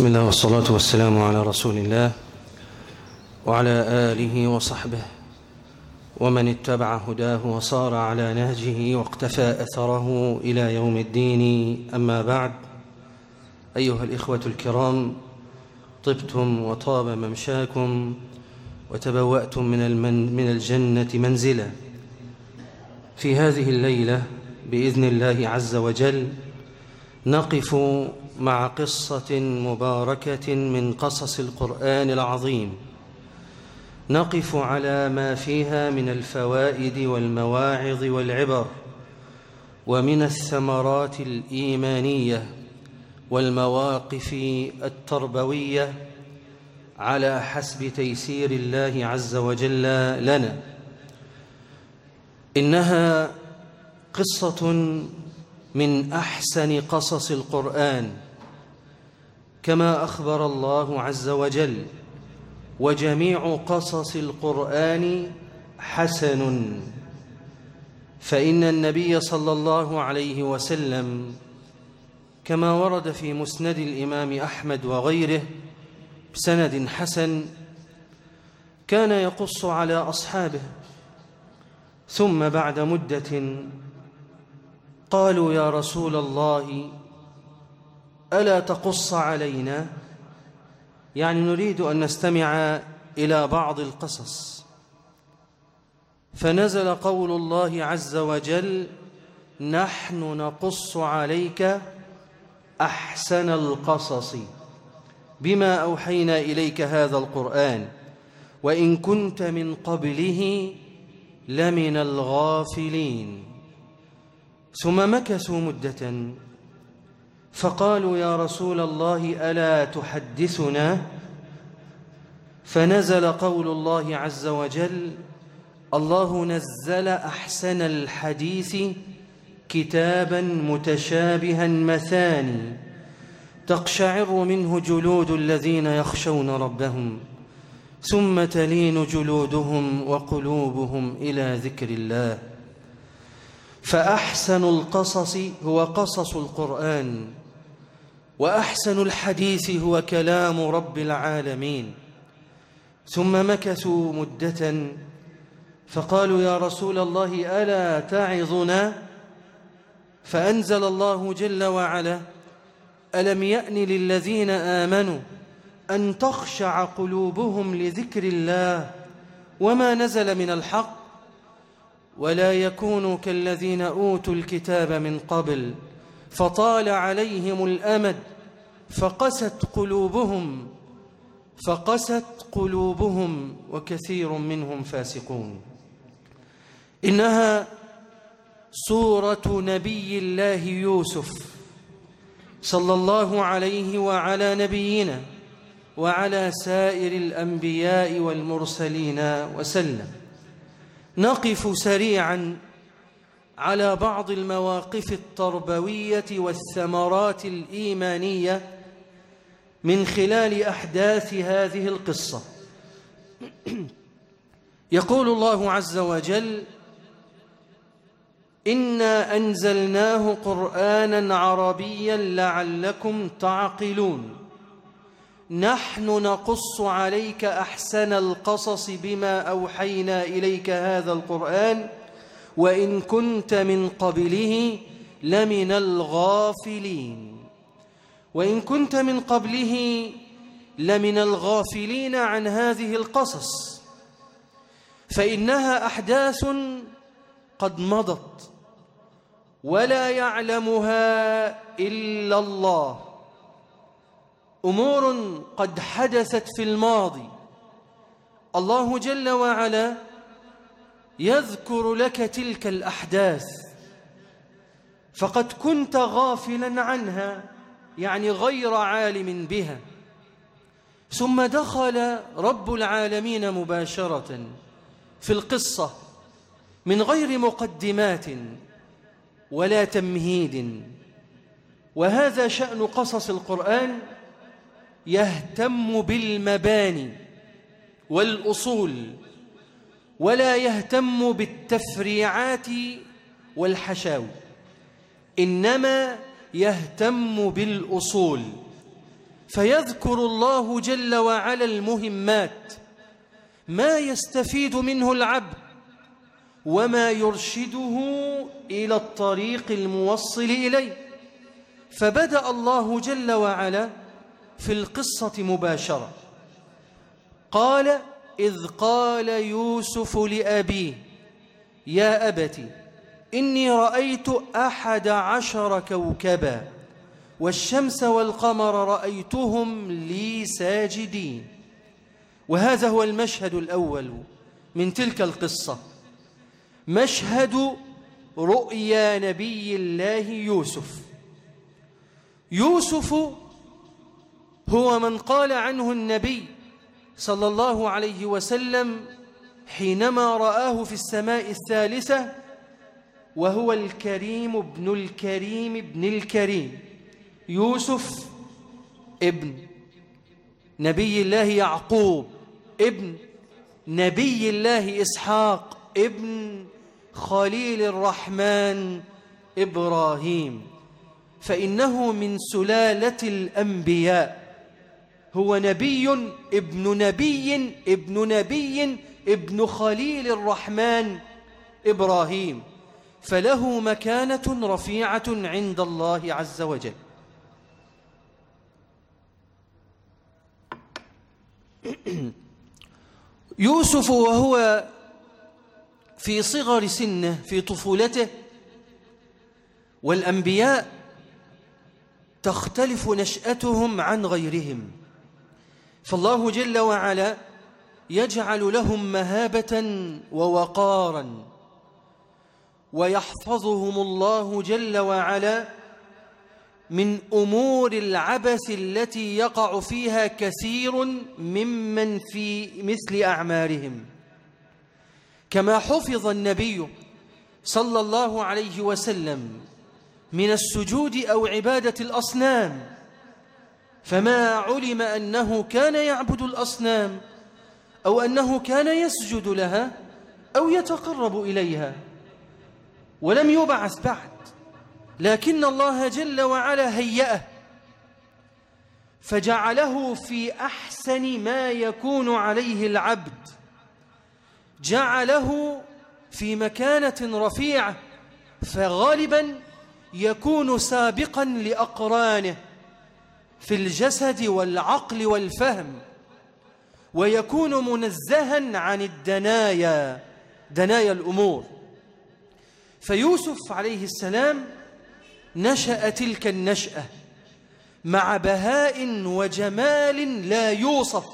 بسم الله والصلاة والسلام على رسول الله وعلى آله وصحبه ومن اتبع هداه وصار على نهجه واقتفى أثره إلى يوم الدين. أما بعد أيها الإخوة الكرام طبتم وطاب ممشاكم وتبوأتم من, المن من الجنة منزلا. في هذه الليلة بإذن الله عز وجل نقف مع قصة مباركة من قصص القرآن العظيم. نقف على ما فيها من الفوائد والمواعظ والعبر ومن الثمرات الإيمانية والمواقف التربوية على حسب تيسير الله عز وجل لنا. إنها قصة من أحسن قصص القرآن. كما أخبر الله عز وجل وجميع قصص القرآن حسن. فإن النبي صلى الله عليه وسلم كما ورد في مسند الإمام أحمد وغيره بسند حسن كان يقص على أصحابه. ثم بعد مدة قالوا يا رسول الله ألا تقص علينا؟ يعني نريد أن نستمع إلى بعض القصص. فنزل قول الله عز وجل نحن نقص عليك أحسن القصص. بما أوحينا إليك هذا القرآن وإن كنت من قبله لمن الغافلين. ثم مكثوا مدة. فقالوا يا رسول الله ألا تحدثنا؟ فنزل قول الله عز وجل الله نزل أحسن الحديث كتابا متشابها مثاني تقشعر منه جلود الذين يخشون ربهم ثم تلين جلودهم وقلوبهم إلى ذكر الله. فأحسن القصص هو قصص القرآن. وأحسن الحديث هو كلام رب العالمين. ثم مكثوا مدة فقالوا يا رسول الله ألا تعظنا؟ فأنزل الله جل وعلا ألم يأن للذين آمنوا أن تخشع قلوبهم لذكر الله وما نزل من الحق؟ ولا يكونوا كالذين أوتوا الكتاب من قبل. فطال عليهم الأمد فقست قلوبهم فقست قلوبهم وكثير منهم فاسقون. إنها سورة نبي الله يوسف صلى الله عليه وعلى نبينا وعلى سائر الأنبياء والمرسلين وسلم. نقف سريعا على بعض المواقف التربوية والثمرات الإيمانية من خلال أحداث هذه القصة. يقول الله عز وجل إنا أنزلناه قرآنا عربيا لعلكم تعقلون. نحن نقص عليك أحسن القصص بما أوحينا إليك هذا القرآن وإن كنت من قبله لمن الغافلين. وإن كنت من قبله لمن الغافلين عن هذه القصص فإنها أحداث قد مضت ولا يعلمها إلا الله. أمور قد حدثت في الماضي. الله جل وعلا يذكر لك تلك الأحداث. فقد كنت غافلا عنها يعني غير عالم بها. ثم دخل رب العالمين مباشرة في القصة من غير مقدمات ولا تمهيد. وهذا شأن قصص القرآن يهتم بالمباني والأصول. ولا يهتم بالتفريعات والحشاوي إنما يهتم بالأصول. فيذكر الله جل وعلا المهمات ما يستفيد منه العبد وما يرشده إلى الطريق الموصل إليه. فبدأ الله جل وعلا في القصة مباشرة. قال إذ قال يوسف لأبيه يا أبت إني رأيت أحد عشر كوكبا والشمس والقمر رأيتهم لي ساجدين. وهذا هو المشهد الأول من تلك القصة. مشهد رؤيا نبي الله يوسف. يوسف هو من قال عنه النبي صلى الله عليه وسلم حينما رآه في السماء الثالثة وهو الكريم ابن الكريم ابن الكريم يوسف ابن نبي الله يعقوب ابن نبي الله إسحاق ابن خليل الرحمن إبراهيم. فإنه من سلالة الأنبياء. هو نبي ابن نبي ابن نبي ابن خليل الرحمن إبراهيم. فله مكانة رفيعة عند الله عز وجل. يوسف وهو في صغر سنه في طفولته والأنبياء تختلف نشأتهم عن غيرهم. فالله جل وعلا يجعل لهم مهابة ووقارا ويحفظهم الله جل وعلا من أمور العبث التي يقع فيها كثير ممن في مثل أعمارهم. كما حفظ النبي صلى الله عليه وسلم من السجود أو عبادة الأصنام فما علم أنه كان يعبد الأصنام أو أنه كان يسجد لها أو يتقرب إليها ولم يبعث بعد لكن الله جل وعلا هيأه فجعله في أحسن ما يكون عليه العبد جعله في مكانة رفيعة فغالبا يكون سابقا لأقرانه. في الجسد والعقل والفهم ويكون منزها عن الدنايا دنايا الأمور. فيوسف عليه السلام نشأ تلك النشأة مع بهاء وجمال لا يوصف.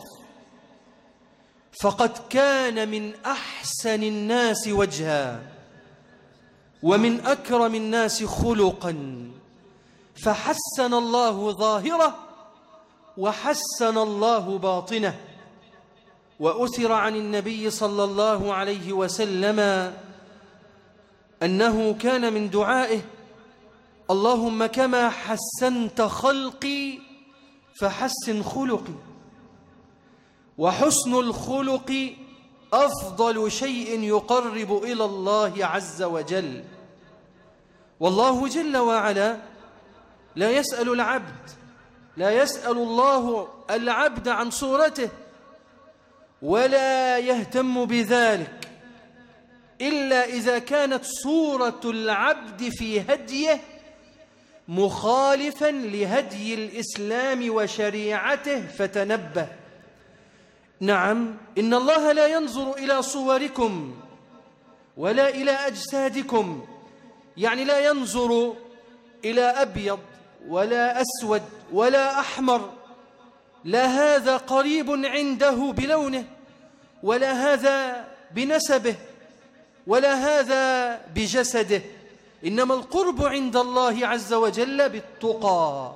فقد كان من أحسن الناس وجها ومن أكرم الناس خلقا. فحسن الله ظاهره وحسن الله باطنه وأثر عن النبي صلى الله عليه وسلم أنه كان من دعائه اللهم كما حسنت خلقي فحسن خلقي وحسن الخلق أفضل شيء يقرب إلى الله عز وجل والله جل وعلا لا يسأل العبد لا يسأل الله العبد عن صورته ولا يهتم بذلك إلا إذا كانت صورة العبد في هديه مخالفا لهدي الإسلام وشريعته فتنبه. نعم إن الله لا ينظر إلى صوركم ولا إلى أجسادكم يعني لا ينظر إلى أبيض ولا أسود ولا أحمر لا هذا قريب عنده بلونه ولا هذا بنسبه ولا هذا بجسده. إنما القرب عند الله عز وجل بالتقى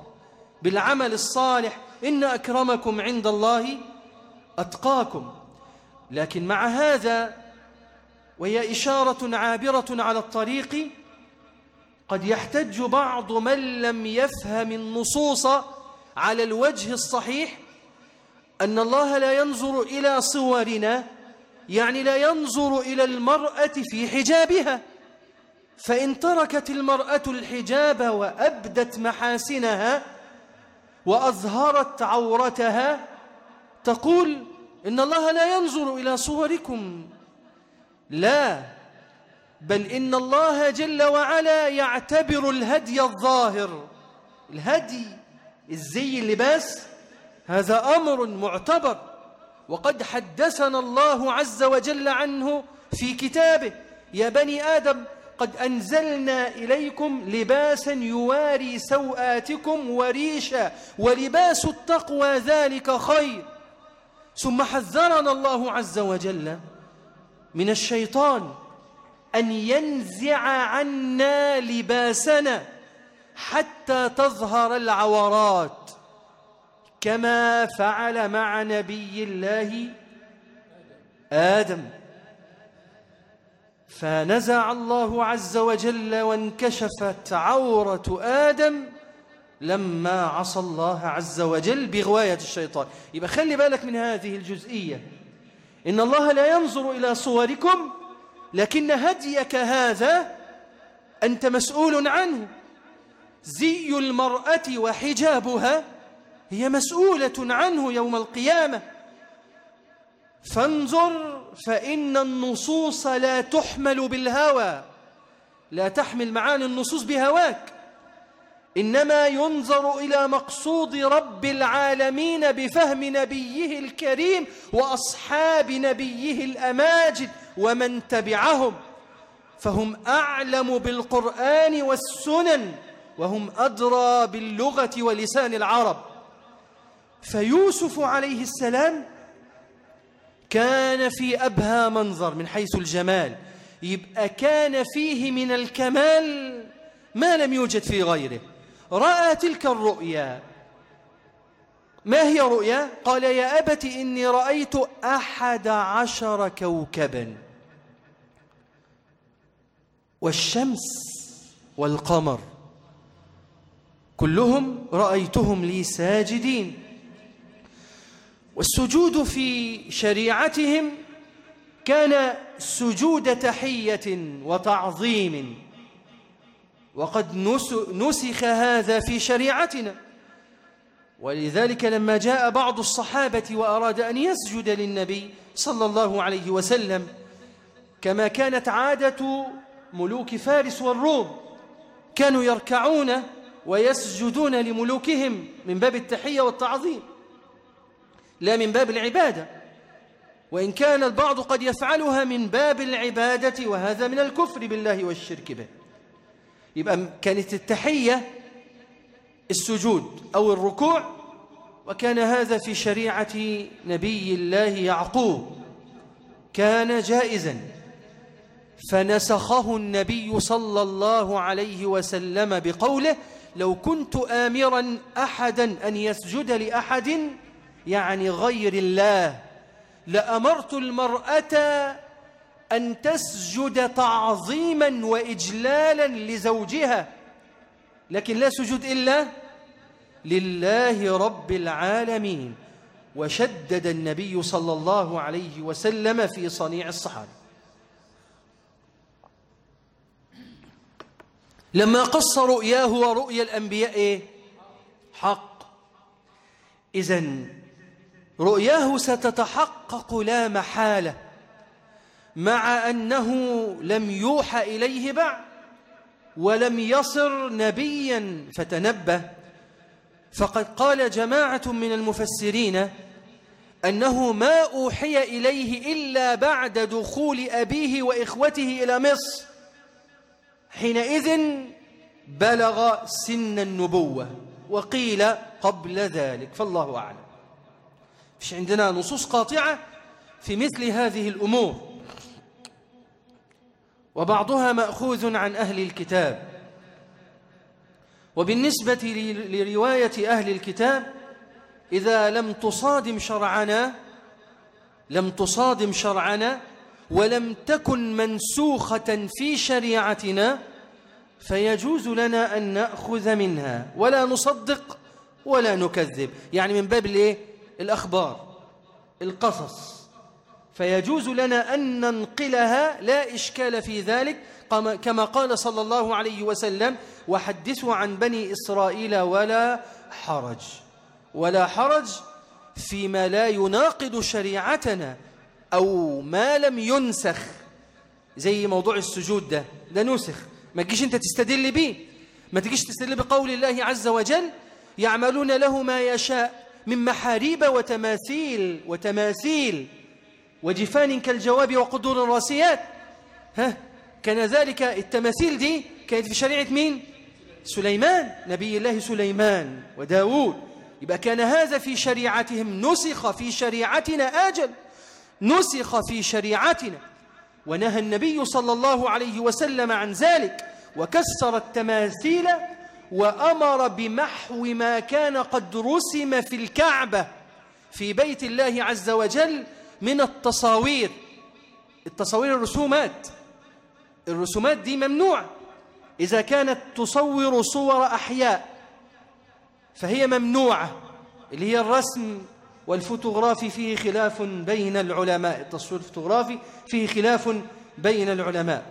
بالعمل الصالح. إن أكرمكم عند الله أتقاكم. لكن مع هذا وهي إشارة عابرة على الطريق قد يحتج بعض من لم يفهم النصوص على الوجه الصحيح أن الله لا ينظر إلى صورنا يعني لا ينظر إلى المرأة في حجابها. فإن تركت المرأة الحجاب وأبدت محاسنها وأظهرت عورتها تقول إن الله لا ينظر إلى صوركم. لا. بل إن الله جل وعلا يعتبر الهدي الظاهر. الهدي الزي اللباس هذا أمر معتبر. وقد حدثنا الله عز وجل عنه في كتابه يا بني آدم قد أنزلنا إليكم لباسا يواري سوآتكم وريشا ولباس التقوى ذلك خير. ثم حذرنا الله عز وجل من الشيطان. أن ينزع عنا لباسنا حتى تظهر العورات كما فعل مع نبي الله آدم. فنزع الله عز وجل وانكشفت عورة آدم لما عصى الله عز وجل بغواية الشيطان. يبقى خلي بالك من هذه الجزئية. إن الله لا ينظر إلى صوركم لكن هديك هذا أنت مسؤول عنه. زي المرأة وحجابها هي مسؤولة عنه يوم القيامة. فانظر فإن النصوص لا تحمل بالهوى. لا تحمل معاني النصوص بهواك. إنما ينظر إلى مقصود رب العالمين بفهم نبيه الكريم وأصحاب نبيه الأماجد. ومن تبعهم فهم أعلم بالقرآن والسنن وهم أدرى باللغة ولسان العرب. فيوسف عليه السلام كان في أبهى منظر من حيث الجمال. يبقى كان فيه من الكمال ما لم يوجد في غيره. رأى تلك الرؤيا ما هي رؤيا؟ قال يا أبت إني رأيت أحد عشر كوكبا. والشمس والقمر كلهم رأيتهم لي ساجدين. والسجود في شريعتهم كان سجود تحية وتعظيم. وقد نسخ هذا في شريعتنا. ولذلك لما جاء بعض الصحابة وأراد أن يسجد للنبي صلى الله عليه وسلم كما كانت عادة ملوك فارس والروم كانوا يركعون ويسجدون لملوكهم من باب التحية والتعظيم لا من باب العبادة. وإن كان البعض قد يفعلها من باب العبادة وهذا من الكفر بالله والشرك به. يبقى كانت التحية السجود أو الركوع وكان هذا في شريعة نبي الله يعقوب. كان جائزا. فنسخه النبي صلى الله عليه وسلم بقوله لو كنت آمرا أحدا أن يسجد لأحد يعني غير الله لأمرت المرأة أن تسجد تعظيما وإجلالا لزوجها لكن لا سجود إلا لله رب العالمين. وشدد النبي صلى الله عليه وسلم في صنيع الصحابة. لما قص رؤياه ورؤيا الأنبياء إيه؟ حق. إذن رؤياه ستتحقق لا محالة. مع أنه لم يوحى إليه بعد ولم يصر نبيا. فتنبه فقد قال جماعة من المفسرين أنه ما أوحي إليه إلا بعد دخول أبيه وإخوته إلى مصر. حينئذ بلغ سن النبوة وقيل قبل ذلك فالله أعلم. فيش عندنا نصوص قاطعة في مثل هذه الأمور. وبعضها مأخوذ عن أهل الكتاب. وبالنسبة لرواية أهل الكتاب إذا لم تصادم شرعنا لم تصادم شرعنا ولم تكن منسوخة في شريعتنا فيجوز لنا أن نأخذ منها. ولا نصدق ولا نكذب. يعني من باب الإيه؟ الأخبار القصص. فيجوز لنا أن ننقلها لا إشكال في ذلك كما قال صلى الله عليه وسلم وحدثوا عن بني إسرائيل ولا حرج ولا حرج فيما لا يناقض شريعتنا أو ما لم ينسخ زي موضوع السجود ده ده نسخ ما تجيش أنت تستدل بيه. ما تجيش تستدل بقول الله عز وجل يعملون له ما يشاء من محاريب وتماثيل وتماثيل وجفان كالجواب وقدور الراسيات. ها؟ كان ذلك التماثيل دي كانت في شريعة مين؟ سليمان نبي الله سليمان وداود يبقى كان هذا في شريعتهم نسخ في شريعتنا آجل. نسخ في شريعتنا. ونهى النبي صلى الله عليه وسلم عن ذلك. وكسر التماثيل وأمر بمحو ما كان قد رسم في الكعبة في بيت الله عز وجل من التصاوير. التصاوير الرسومات. الرسومات دي ممنوعة إذا كانت تصور صور أحياء فهي ممنوعة اللي هي الرسم والفوتوغرافي فيه خلاف بين العلماء التصوير الفوتوغرافي فيه خلاف بين العلماء.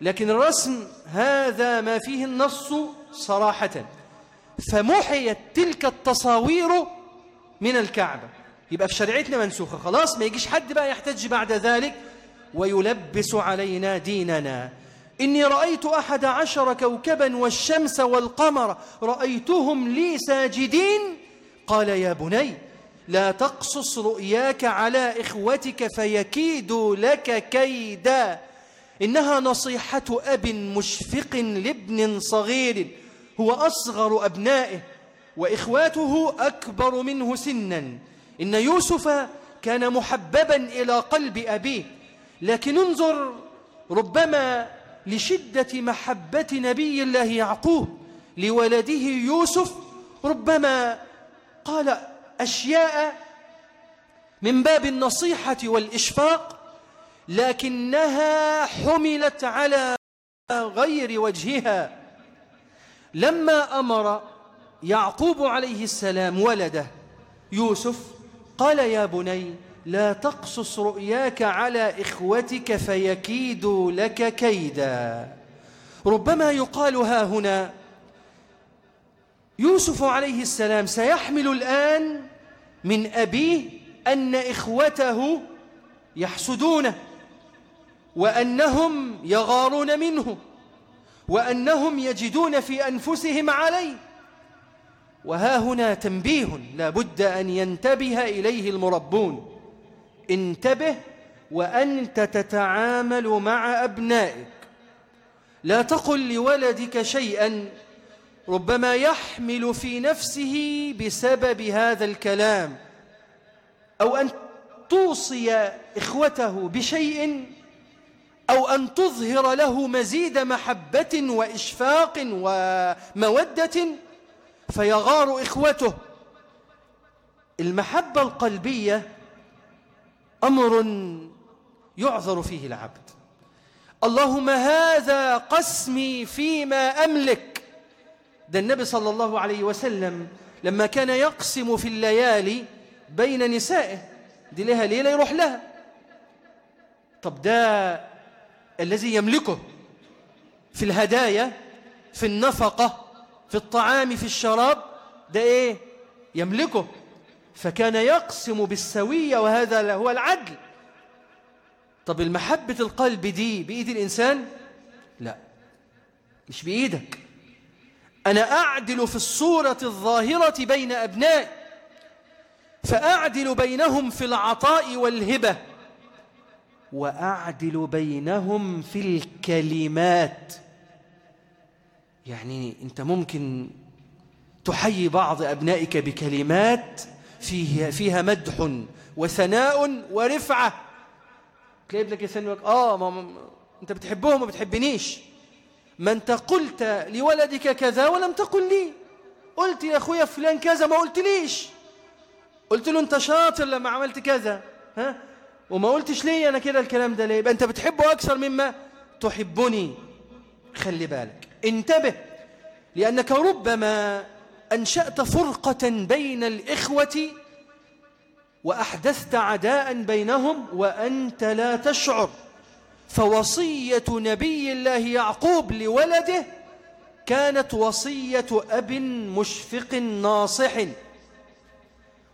لكن الرسم هذا ما فيه النص صراحة فمحيت تلك التصاوير من الكعبة. يبقى في شريعتنا منسوخة خلاص ما يجيش حد بقى يحتج بعد ذلك ويلبس علينا ديننا. إني رأيت أحد عشر كوكبا والشمس والقمر رأيتهم لي ساجدين. قال يا بني لا تقصص رؤياك على إخوتك فيكيدوا لك كيدا. إنها نصيحة أب مشفق لابن صغير هو أصغر أبنائه وإخواته أكبر منه سنا. إن يوسف كان محببا إلى قلب أبيه. لكن انظر ربما لشدة محبة نبي الله يعقوب لولده يوسف ربما قال أشياء من باب النصيحة والإشفاق لكنها حملت على غير وجهها. لما أمر يعقوب عليه السلام ولده يوسف قال يا بني لا تقصص رؤياك على إخوتك فيكيدوا لك كيدا. ربما يقال ها هنا يوسف عليه السلام سيحمل الآن من أبيه أن إخوته يحسدونه وأنهم يغارون منه وأنهم يجدون في أنفسهم عليه. وها هنا تنبيه لا بد أن ينتبه إليه المربون. انتبه وأنت تتعامل مع أبنائك. لا تقل لولدك شيئا ربما يحمل في نفسه بسبب هذا الكلام أو أن توصي إخوته بشيء أو أن تظهر له مزيد محبة وإشفاق ومودة فيغار إخوته. المحبة القلبية أمر يعذر فيه العبد. اللهم هذا قسمي فيما أملك. ده النبي صلى الله عليه وسلم لما كان يقسم في الليالي بين نسائه دي لها ليلة يروح لها. طب ده الذي يملكه في الهدايا في النفقة في الطعام في الشراب ده إيه؟ يملكه. فكان يقسم بالسوية وهذا هو العدل. طب المحبة القلب دي بإيد الإنسان؟ لا مش بإيدك. أنا أعدل في الصورة الظاهرة بين أبنائي فأعدل بينهم في العطاء والهبة وأعدل بينهم في الكلمات. يعني أنت ممكن تحيي بعض أبنائك بكلمات فيها, فيها مدح وثناء ورفعة. تلاقي ابنك يسألك آه ما أنت بتحبهم ما بتحبنيش. ما أنت قلت لولدك كذا ولم تقل لي. قلت يا أخويا فلان كذا ما قلت ليش قلت له أنت شاطر لما عملت كذا. ها؟ وما قلتش ليه أنا كده الكلام ده ليه؟ يبقى أنت بتحبه أكثر مما تحبني. خلي بالك. انتبه. لأنك ربما أنشأت فرقة بين الإخوة وأحدثت عداء بينهم وأنت لا تشعر. فوصية نبي الله يعقوب لولده كانت وصية أب مشفق ناصح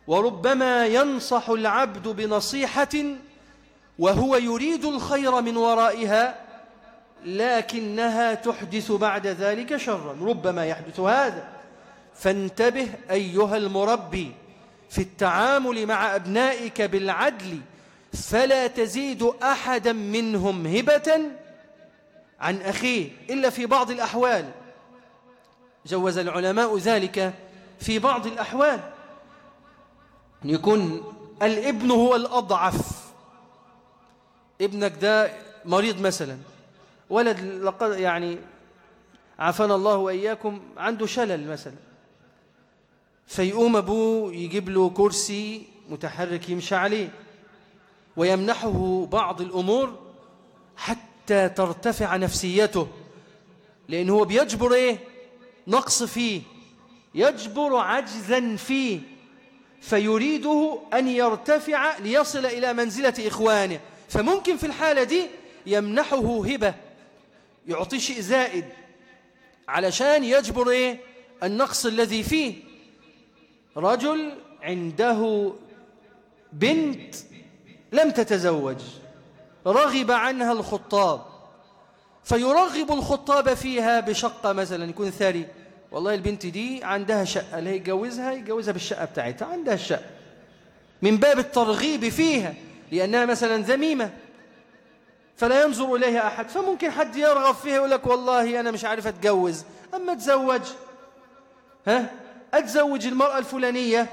وربما ينصح العبد بنصيحة وهو يريد الخير من ورائها لكنها تحدث بعد ذلك شرا ربما يحدث هذا. فانتبه أيها المربي في التعامل مع أبنائك بالعدل فلا تزيد أحدا منهم هبة عن أخيه إلا في بعض الأحوال. جوز العلماء ذلك في بعض الأحوال. يكون الابن هو الأضعف. ابنك ده مريض مثلا ولد لقد يعني عافانا الله وإياكم عنده شلل مثلا. فيقوم أبوه يجيب له كرسي متحرك يمشي عليه ويمنحه بعض الأمور حتى ترتفع نفسيته لأنه هو بيجبر إيه؟ نقص فيه يجبر عجزا فيه فيريده أن يرتفع ليصل إلى منزلة إخوانه فممكن في الحالة دي يمنحه هبة يعطي شيء زائد علشان يجبر إيه؟ النقص الذي فيه رجل عنده بنت لم تتزوج رغب عنها الخطاب فيرغب الخطاب فيها بشقة مثلا يكون ثري والله البنت دي عندها شقة اللي يتجوزها يتجوزها بالشقة بتاعتها عندها الشقة. من باب الترغيب فيها لأنها مثلا ذميمة. فلا ينظر إليها أحد فممكن حد يرغب فيها يقول لك والله أنا مش عارف أتجوز أما أتزوج ها؟ أتزوج المرأة الفلانية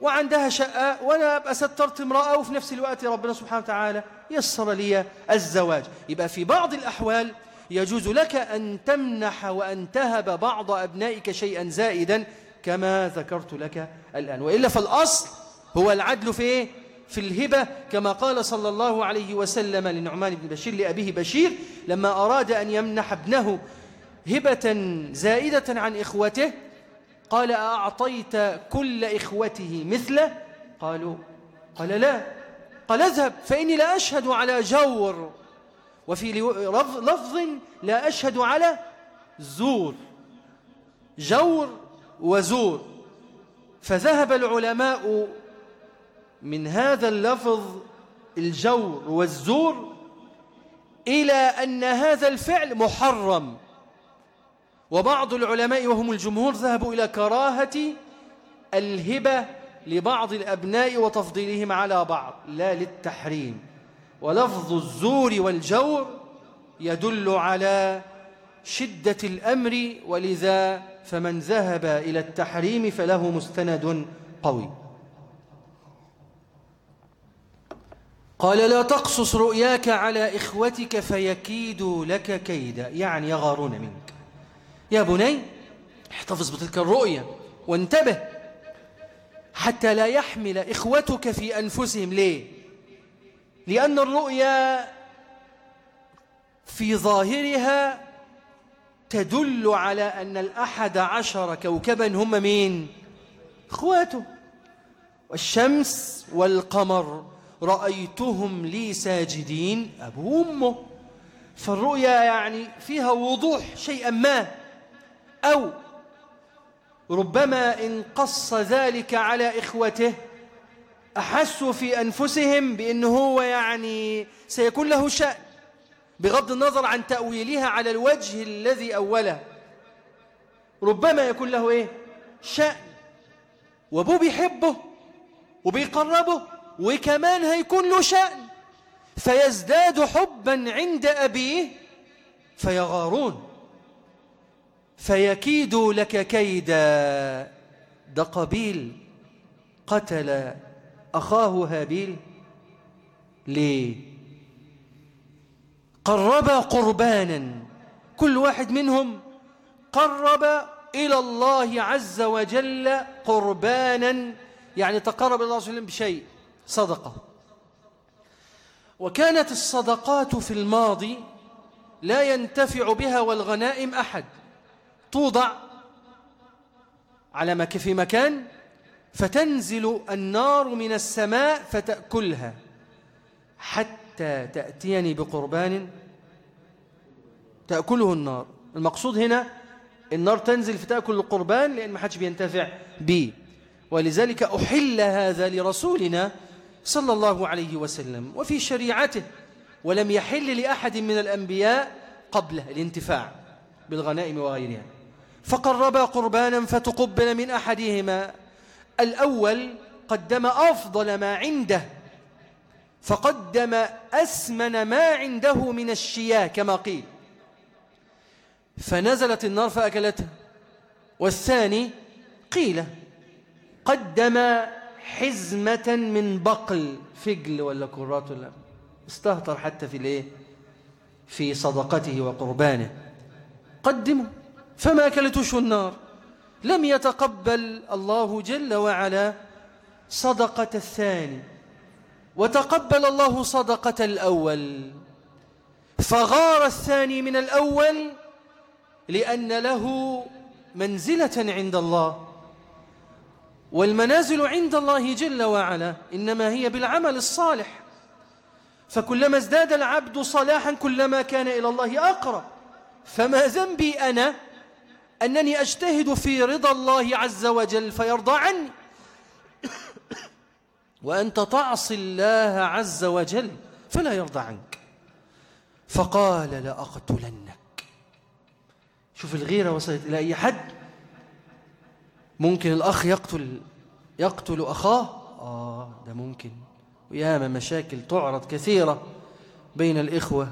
وعندها شقة وأنا أبقى سترت امرأة وفي نفس الوقت ربنا سبحانه وتعالى يسر لي الزواج يبقى في بعض الأحوال يجوز لك أن تمنح وأن تهب بعض أبنائك شيئا زائدا كما ذكرت لك الآن وإلا فالأصل هو العدل في إيه؟ في الهبة كما قال صلى الله عليه وسلم لنعمان بن بشير لأبيه بشير لما أراد أن يمنح ابنه هبة زائدة عن إخوته قال أعطيت كل إخوته مثله؟ قالوا قال لا. قال اذهب فإني لا أشهد على جور. وفي لفظ لا أشهد على زور. جور وزور. فذهب العلماء من هذا اللفظ الجور والزور إلى أن هذا الفعل محرم. وبعض العلماء وهم الجمهور ذهبوا إلى كراهة الهبة لبعض الأبناء وتفضيلهم على بعض لا للتحريم. ولفظ الزور والجور يدل على شدة الأمر ولذا فمن ذهب إلى التحريم فله مستند قوي. قال لا تقصص رؤياك على إخوتك فيكيدوا لك كيدا. يعني يغارون منك. يا بني احتفظ بتلك الرؤية وانتبه. حتى لا يحمل إخوتك في أنفسهم. ليه؟ لأن الرؤيا في ظاهرها تدل على أن الأحد عشر كوكبا. هم مين؟ إخواته. والشمس والقمر رأيتهم لي ساجدين أبو أمه فالرؤيا يعني فيها وضوح شيئا ما. أو ربما إن قص ذلك على إخوته أحسوا في أنفسهم بأنه هو يعني سيكون له شأن بغض النظر عن تأويلها على الوجه الذي أوله. ربما يكون له إيه؟ شأن وأبوه بيحبه وبيقربه وكمان هيكون له شأن. فيزداد حبا عند أبيه فيغارون. فيكيد لك كيدا. ده قبيل قتل أخاه هابيل. ليه؟ قرب قربانا. كل واحد منهم قرب إلى الله عز وجل قربانا. يعني تقرب إلى الله عز وجل بشيء صدقة. وكانت الصدقات في الماضي لا ينتفع بها والغنائم أحد. توضع على في مكان فتنزل النار من السماء فتأكلها حتى تأتيني بقربان تأكله النار. المقصود هنا النار تنزل فتأكل القربان لأن ما حدش بينتفع به ولذلك أحل هذا لرسولنا صلى الله عليه وسلم وفي شريعته ولم يحل لأحد من الأنبياء قبله الانتفاع بالغنائم وغيرها. فقربا قربانا فتقبل من أحدهما. الأول قدم أفضل ما عنده فقدم أسمن ما عنده من الشياه كما قيل. فنزلت النار فأكلتها والثاني قيل قدم حزمة من بقل. فجل ولا كرات ولا استهتر حتى في الإيه؟ في صدقته وقربانه. قدموا فما أكلتوش النار. لم يتقبل الله جل وعلا صدقة الثاني وتقبل الله صدقة الأول. فغار الثاني من الأول لأن له منزلة عند الله والمنازل عند الله جل وعلا إنما هي بالعمل الصالح. فكلما ازداد العبد صلاحا كلما كان إلى الله أقرب. فما ذنبي أنا أنني أجتهد في رضا الله عز وجل فيرضى عني. وأنت تعصي الله عز وجل فلا يرضى عنك. فقال لأقتلنك. شوف الغيرة وصلت إلى أي حد؟ ممكن الأخ يقتل يقتل أخاه؟ آه ده ممكن. وياما مشاكل تعرض كثيرة بين الإخوة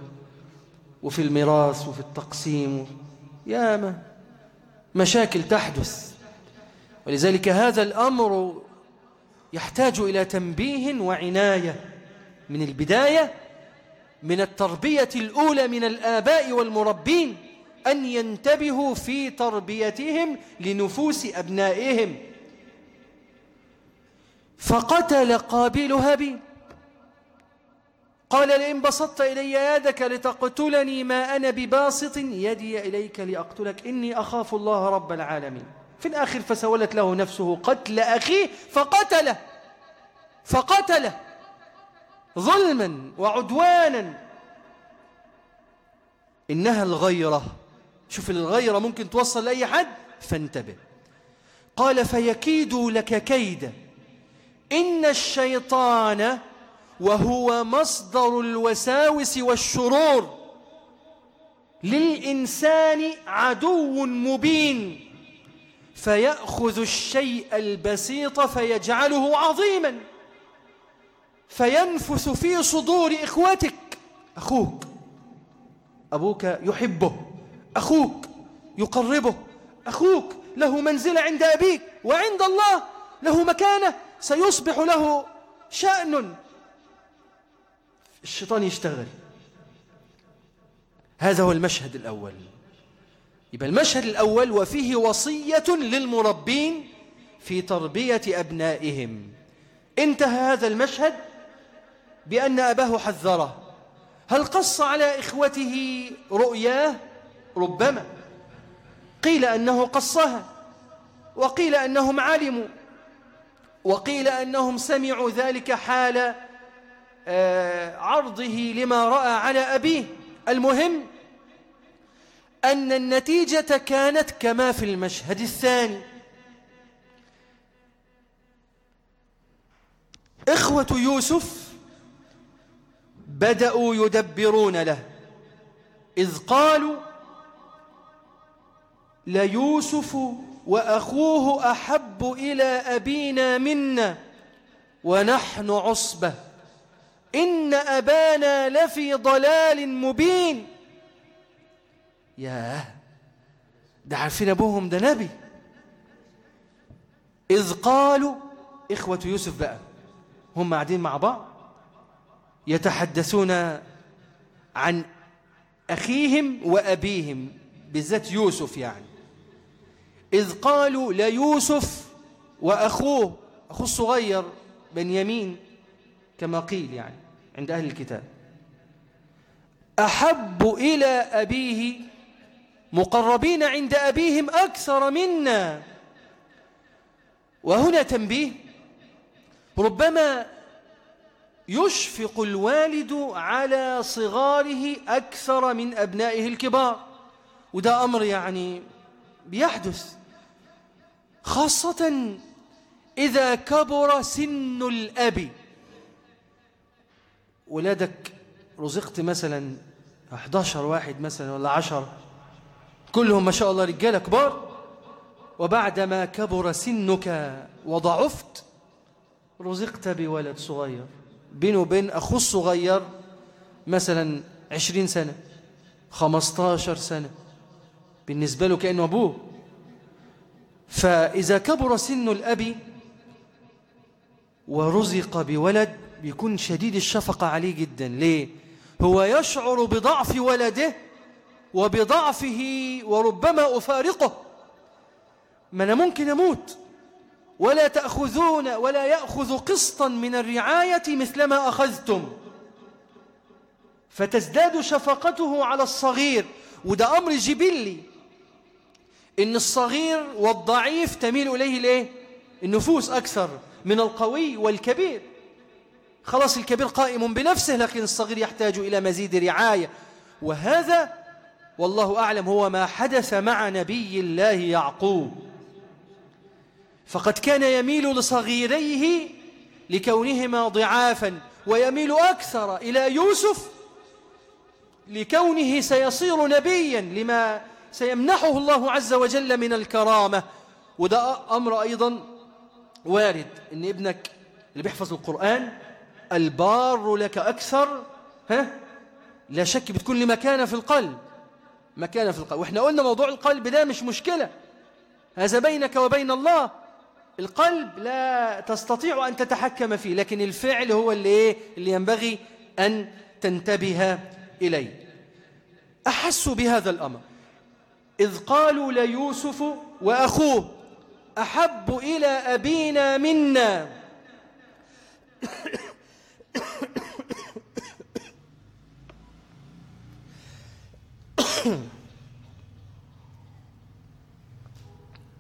وفي الميراث وفي التقسيم ياما مشاكل تحدث. ولذلك هذا الأمر يحتاج إلى تنبيه وعناية من البداية من التربية الأولى من الآباء والمربين أن ينتبهوا في تربيتهم لنفوس أبنائهم. فقتل قابيل هابيل قال لئن بسطت إلي يدك لتقتلني ما أنا بباسط يدي إليك لأقتلك. إني أخاف الله رب العالمين. في الآخر فسولت له نفسه قتل أخيه فقتله فقتله ظلما وعدوانا. إنها الغيرة. شوف الغيرة ممكن توصل لأي حد؟ فانتبه. قال فيكيد لك كيدا إن الشيطان وهو مصدر الوساوس والشرور. للإنسان عدو مبين فيأخذ الشيء البسيط فيجعله عظيما. فينفث في صدور إخوتك أخوك. أبوك يحبه. أخوك يقربه. أخوك له منزلة عند أبيك. وعند الله له مكانة. سيصبح له شأن. الشيطان يشتغل. هذا هو المشهد الأول. يبقى المشهد الأول وفيه وصية للمربين في تربية أبنائهم. انتهى هذا المشهد بأن أباه حذره. هل قص على إخوته رؤياه؟ ربما. قيل أنه قصها وقيل أنهم علموا وقيل أنهم سمعوا ذلك حال عرضه لما رأى على أبيه. المهم أن النتيجة كانت كما في المشهد الثاني. إخوة يوسف بدأوا يدبرون له إذ قالوا ليوسف وأخوه أحب إلى أبينا منا ونحن عصبة. إن أبانا لفي ضلال مبين. ياه ده عارفين أبوهم ده نبي. إذ قالوا إخوة يوسف بقى هم قاعدين مع بعض يتحدثون عن أخيهم وأبيهم بالذات يوسف يعني. إذ قالوا ليوسف وأخوه أخوه الصغير بنيامين كما قيل يعني. عند أهل الكتاب. أحب إلى أبيه مقربين عند أبيهم أكثر منا. وهنا تنبيه ربما يشفق الوالد على صغاره أكثر من أبنائه الكبار. وده أمر يعني بيحدث خاصة إذا كبر سن الأب. ولادك رزقت مثلا 11 واحد مثلا ولا 10 كلهم ما شاء الله رجالة كبار. وبعدما كبر سنك وضعفت رزقت بولد صغير بينه وبين أخوه الصغير مثلا عشرين سنة خمستاشر سنة بالنسبة له كأنه أبوه. فإذا كبر سن الأب ورزق بولد بيكون شديد الشفقة عليه جدا. ليه؟ هو يشعر بضعف ولده وبضعفه وربما أفارقه. ما أنا ممكن أموت. ولا تأخذون ولا يأخذ قسطا من الرعاية مثلما أخذتم. فتزداد شفقته على الصغير. وده أمر جبلي. إن الصغير والضعيف تميل إليه الإيه؟ النفوس أكثر من القوي والكبير. خلاص الكبير قائم بنفسه لكن الصغير يحتاج إلى مزيد رعاية. وهذا والله أعلم هو ما حدث مع نبي الله يعقوب. فقد كان يميل لصغيريه لكونهما ضعافا ويميل أكثر إلى يوسف لكونه سيصير نبيا لما سيمنحه الله عز وجل من الكرامة. وده أمر أيضا وارد إن ابنك اللي بيحفظ القرآن البار لك أكثر ها؟ لا شك بتكون لمكانة في القلب. مكانة في القلب. وإحنا قلنا موضوع القلب ده مش مشكلة. هذا بينك وبين الله. القلب لا تستطيع أن تتحكم فيه لكن الفعل هو اللي, إيه؟ اللي ينبغي أن تنتبه إليه. أحسوا بهذا الأمر. إذ قالوا ليوسف وأخوه أحب إلى أبينا منا.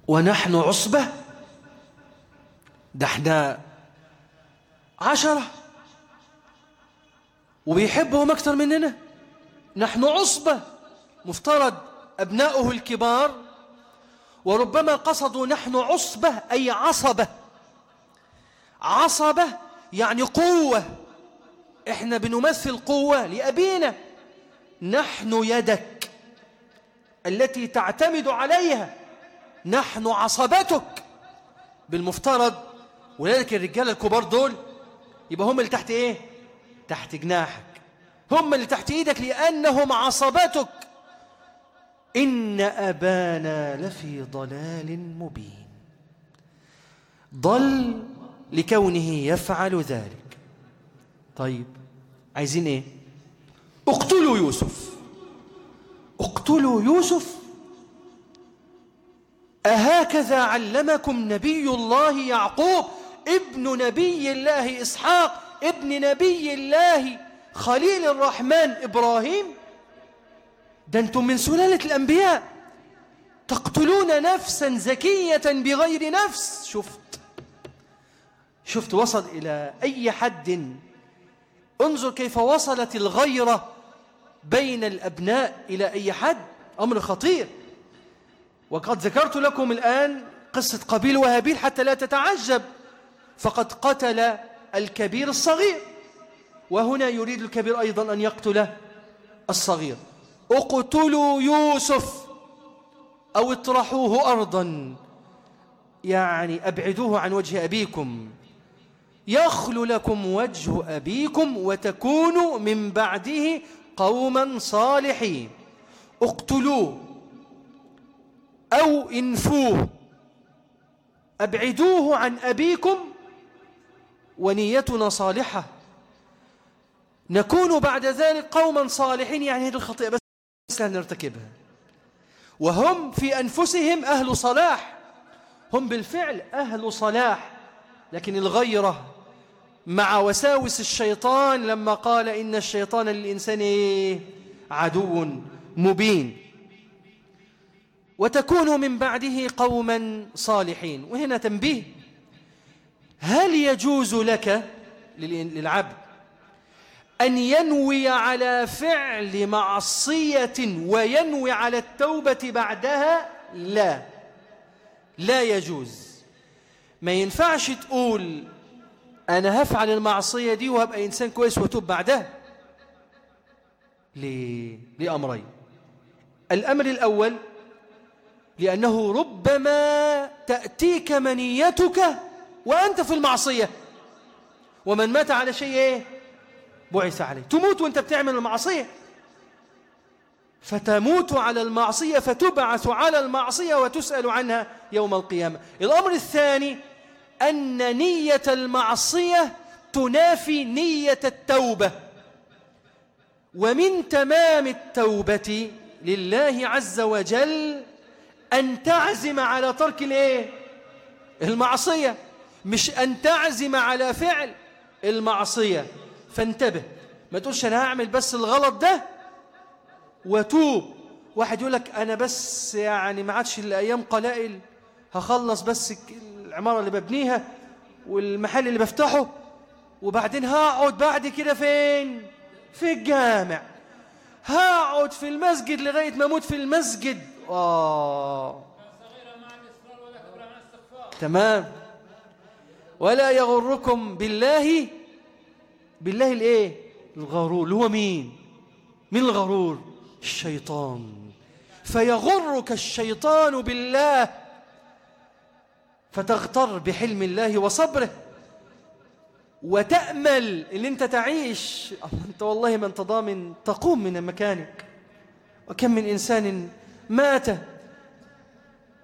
ونحن عصبة؟ ده إحنا عشرة. وبيحبهم أكثر مننا. نحن عصبة. مفترض أبناؤه الكبار. وربما قصدوا نحن عصبة أي عصبة. عصبة يعني قوة. إحنا بنمثل قوة لأبينا. نحن يدك التي تعتمد عليها. نحن عصبتك. بالمفترض ولذلك الرجال الكبار دول يبقى هم اللي تحت إيه؟ تحت جناحك. هم اللي تحت إيدك لأنهم عصبتك. إن أبانا لفي ضلال مبين. ضل لكونه يفعل ذلك. طيب عايزين إيه؟ اقتلوا يوسف. اقتلوا يوسف؟ أهكذا علمكم نبي الله يعقوب ابن نبي الله إسحاق ابن نبي الله خليل الرحمن إبراهيم؟ ده أنتم من سلالة الأنبياء. تقتلون نفسا زكية بغير نفس. شفت؟ شفت وصل إلى أي حد انظر كيف وصلت الغيرة بين الأبناء إلى أي حد؟ أمر خطير. وقد ذكرت لكم الآن قصة قبيل وهابيل حتى لا تتعجب. فقد قتل الكبير الصغير. وهنا يريد الكبير أيضا أن يقتل الصغير. اقتلوا يوسف أو اطرحوه أرضا. يعني أبعدوه عن وجه أبيكم. يخل لكم وجه أبيكم وتكونوا من بعده قوما صالحين. اقتلوه أو انفوه. أبعدوه عن أبيكم ونيتنا صالحة. نكون بعد ذلك قوما صالحين يعني هذه الخطيئة بس لا نرتكبها. وهم في أنفسهم أهل صلاح. هم بالفعل أهل صلاح لكن الغيرة مع وساوس الشيطان لما قال إن الشيطان للإنسان عدو مبين. وتكونوا من بعده قوما صالحين. وهنا تنبيه. هل يجوز لك للعبد أن ينوي على فعل معصية وينوي على التوبة بعدها؟ لا. لا يجوز. ما ينفعش تقول أنا هفعل المعصية دي وهبقى إنسان كويس وتوب بعدها. ليه؟ لأمرين. الأمر الأول لأنه ربما تأتيك منيتك وأنت في المعصية. ومن مات على شيء إيه؟ بعث عليه. تموت وأنت بتعمل المعصية. فتموت على المعصية فتبعث على المعصية وتسأل عنها يوم القيامة. الأمر الثاني أن نية المعصية تنافي نية التوبة. ومن تمام التوبة لله عز وجل أن تعزم على ترك الإيه؟ المعصية. مش أن تعزم على فعل المعصية. فانتبه ما تقولش أنا هعمل بس الغلط ده وتوب واحد يقول لك أنا بس يعني ما عادش الأيام قلائل هخلص بس العمارة اللي ببنيها والمحل اللي بفتحه وبعدين هقعد بعد كده فين؟ في الجامع. هقعد في المسجد لغاية ما أموت في المسجد. آه. تمام. ولا يغركم بالله بالله الإيه؟ الغرور. اللي هو مين؟ مين الغرور؟ الشيطان. فيغرك الشيطان بالله فتغتر بحلم الله وصبره. وتأمل إن أنت تعيش. أنت والله ما انت ضامن تقوم من مكانك. وكم من إنسان مات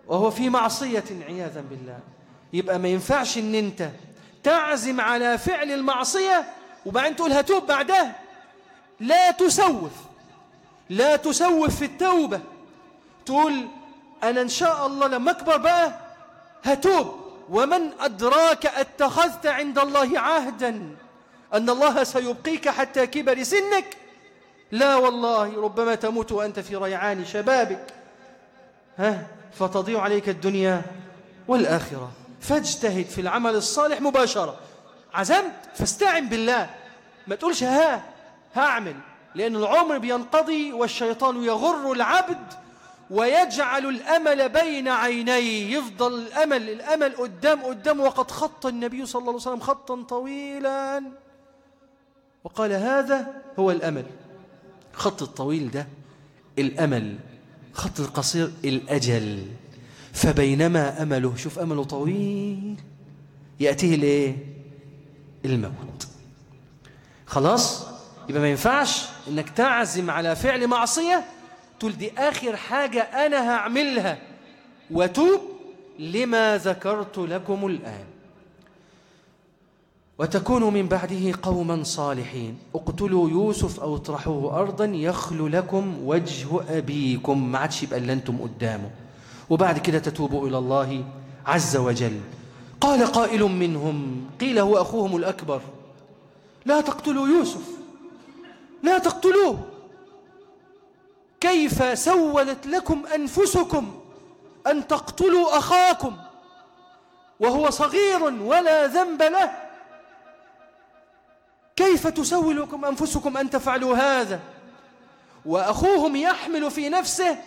وهو في معصية عياذا بالله. يبقى ما ينفعش إن أنت تعزم على فعل المعصية وبعدين تقول هتوب بعدها. لا تسوف. لا تسوف في التوبة. تقول أنا إن شاء الله لما أكبر بقى هتوب. ومن أدراك اتخذت عند الله عهدا. أن الله سيبقيك حتى كبر سنك. لا والله ربما تموت وأنت في ريعان شبابك. ها؟ فتضيع عليك الدنيا والآخرة. فاجتهد في العمل الصالح مباشرة. عزمت؟ فاستعن بالله. ما تقولش ها هعمل. لأن العمر بينقضي والشيطان يغر العبد. ويجعل الأمل بين عينيه. يفضل الأمل الأمل قدام قدام وقد خط النبي صلى الله عليه وسلم خطا طويلا. وقال هذا هو الأمل. خط الطويل ده الأمل خط القصير الأجل. فبينما أمله شوف أمله طويل يأتيه الإيه الموت. خلاص؟ يبقى ما ينفعش إنك تعزم على فعل معصية تقول دي آخر حاجة أنا هعملها. وتوب لما ذكرت لكم الآن. وتكونوا من بعده قوما صالحين. اقتلوا يوسف أو اطرحوه أرضا يخل لكم وجه أبيكم. ما عادش يبقى اللي أنتم قدامه. وبعد كده تتوبوا إلى الله عز وجل. قال قائل منهم قيل هو أخوهم الأكبر لا تقتلوا يوسف لا تقتلوه. كيف سولت لكم أنفسكم أن تقتلوا أخاكم وهو صغير ولا ذنب له؟ كيف تسول لكم أنفسكم أن تفعلوا هذا؟ وأخوهم يحمل في نفسه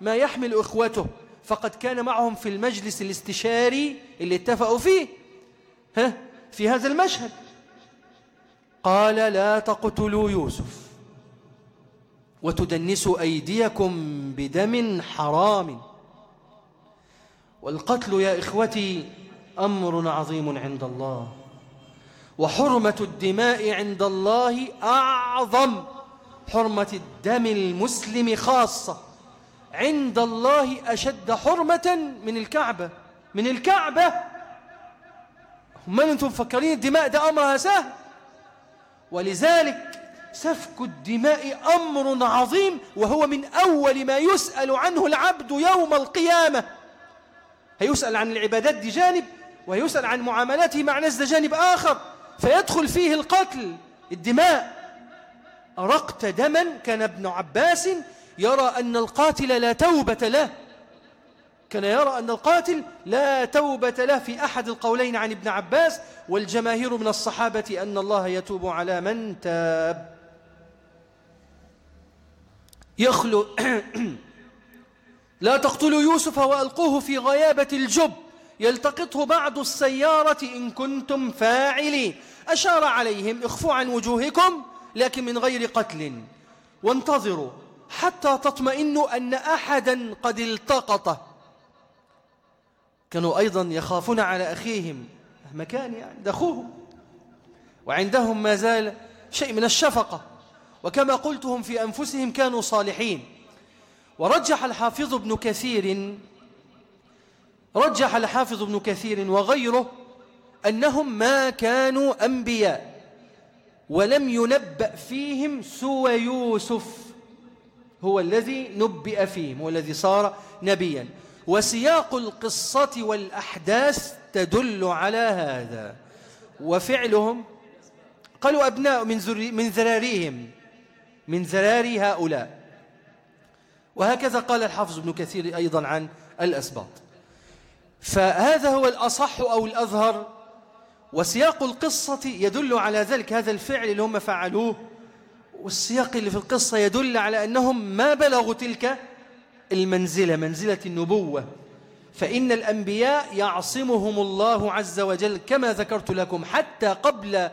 ما يحمل إخوته. فقد كان معهم في المجلس الاستشاري اللي اتفقوا فيه ها في هذا المشهد. قال لا تقتلوا يوسف. وتدنسوا أيديكم بدم حرام. والقتل يا إخوتي أمر عظيم عند الله وحرمة الدماء عند الله أعظم. حرمة الدم المسلم خاصة عند الله أشد حرمة من الكعبة. من الكعبة. هم أنتم مفكرين الدماء ده أمرها سهل؟ ولذلك سفك الدماء أمر عظيم وهو من أول ما يسأل عنه العبد يوم القيامة. هيسأل عن العبادات دي جانب ويسأل عن معاملاته مع ناس ده جانب آخر. فيدخل فيه القتل الدماء. أرقت دما كان ابن عباس يرى أن القاتل لا توبة له. كان يرى أن القاتل لا توبة له في أحد القولين عن ابن عباس والجماهير من الصحابة أن الله يتوب على من تاب. يخلو لا تقتلوا يوسف وألقوه في غيابة الجب. يلتقطه بعض السيارة إن كنتم فاعلين. أشار عليهم اخفوا عن وجوهكم لكن من غير قتل. وانتظروا حتى تطمئنوا أن أحدا قد التقطه كانوا أيضا يخافون على أخيهم. مكان يعني دخوهم وعندهم ما زال شيء من الشفقة. وكما قلتهم في أنفسهم كانوا صالحين. ورجح الحافظ ابن كثير رجح الحافظ ابن كثير وغيره أنهم ما كانوا أنبياء ولم ينبأ فيهم سوى يوسف هو الذي نبئ فيهم والذي صار نبيا. وسياق القصة والأحداث تدل على هذا. وفعلهم قالوا أبناء من, من ذراريهم. من ذراري هؤلاء. وهكذا قال الحافظ ابن كثير أيضا عن الأسباط. فهذا هو الأصح أو الأظهر وسياق القصة يدل على ذلك هذا الفعل اللي هم فعلوه والسياق اللي في القصة يدل على أنهم ما بلغوا تلك المنزلة منزلة النبوة. فإن الأنبياء يعصمهم الله عز وجل كما ذكرت لكم حتى قبل آه،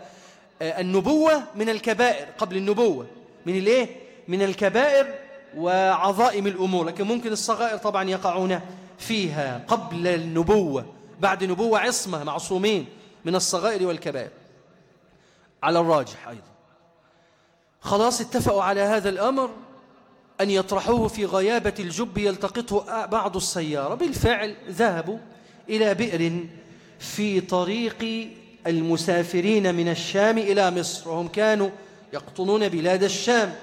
النبوة من الكبائر قبل النبوة. من الايه؟ من الكبائر وعظائم الأمور. لكن ممكن الصغائر طبعا يقعون فيها قبل النبوة بعد نبوة عصمة معصومين من الصغائر والكبائر. على الراجح أيضا. خلاص اتفقوا على هذا الأمر أن يطرحوه في غيابة الجب يلتقطه بعض السيارة. بالفعل ذهبوا إلى بئر في طريق المسافرين من الشام إلى مصر وهم كانوا يقطنون بلاد الشام.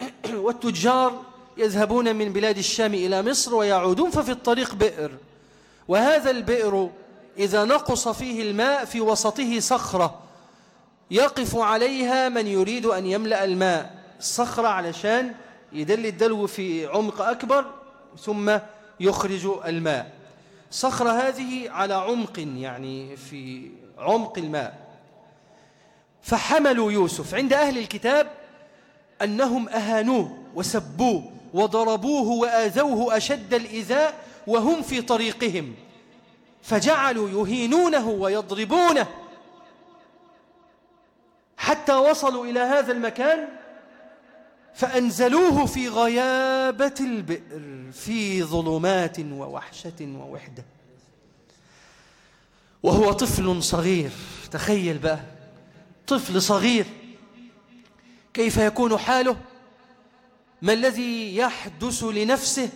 والتجار يذهبون من بلاد الشام إلى مصر ويعودون ففي الطريق بئر. وهذا البئر إذا نقص فيه الماء في وسطه صخرة. يقف عليها من يريد أن يملأ الماء. الصخرة علشان يدل الدلو في عمق أكبر ثم يخرج الماء. صخرة هذه على عمق يعني في عمق الماء. فحملوا يوسف عند أهل الكتاب أنهم أهانوه وسبوه وضربوه وآذوه أشد الإذاء وهم في طريقهم فجعلوا يهينونه ويضربونه حتى وصلوا إلى هذا المكان فأنزلوه في غيابة البئر في ظلمات ووحشة ووحدة. وهو طفل صغير تخيل بقى. طفل صغير كيف يكون حاله؟ ما الذي يحدث لنفسه؟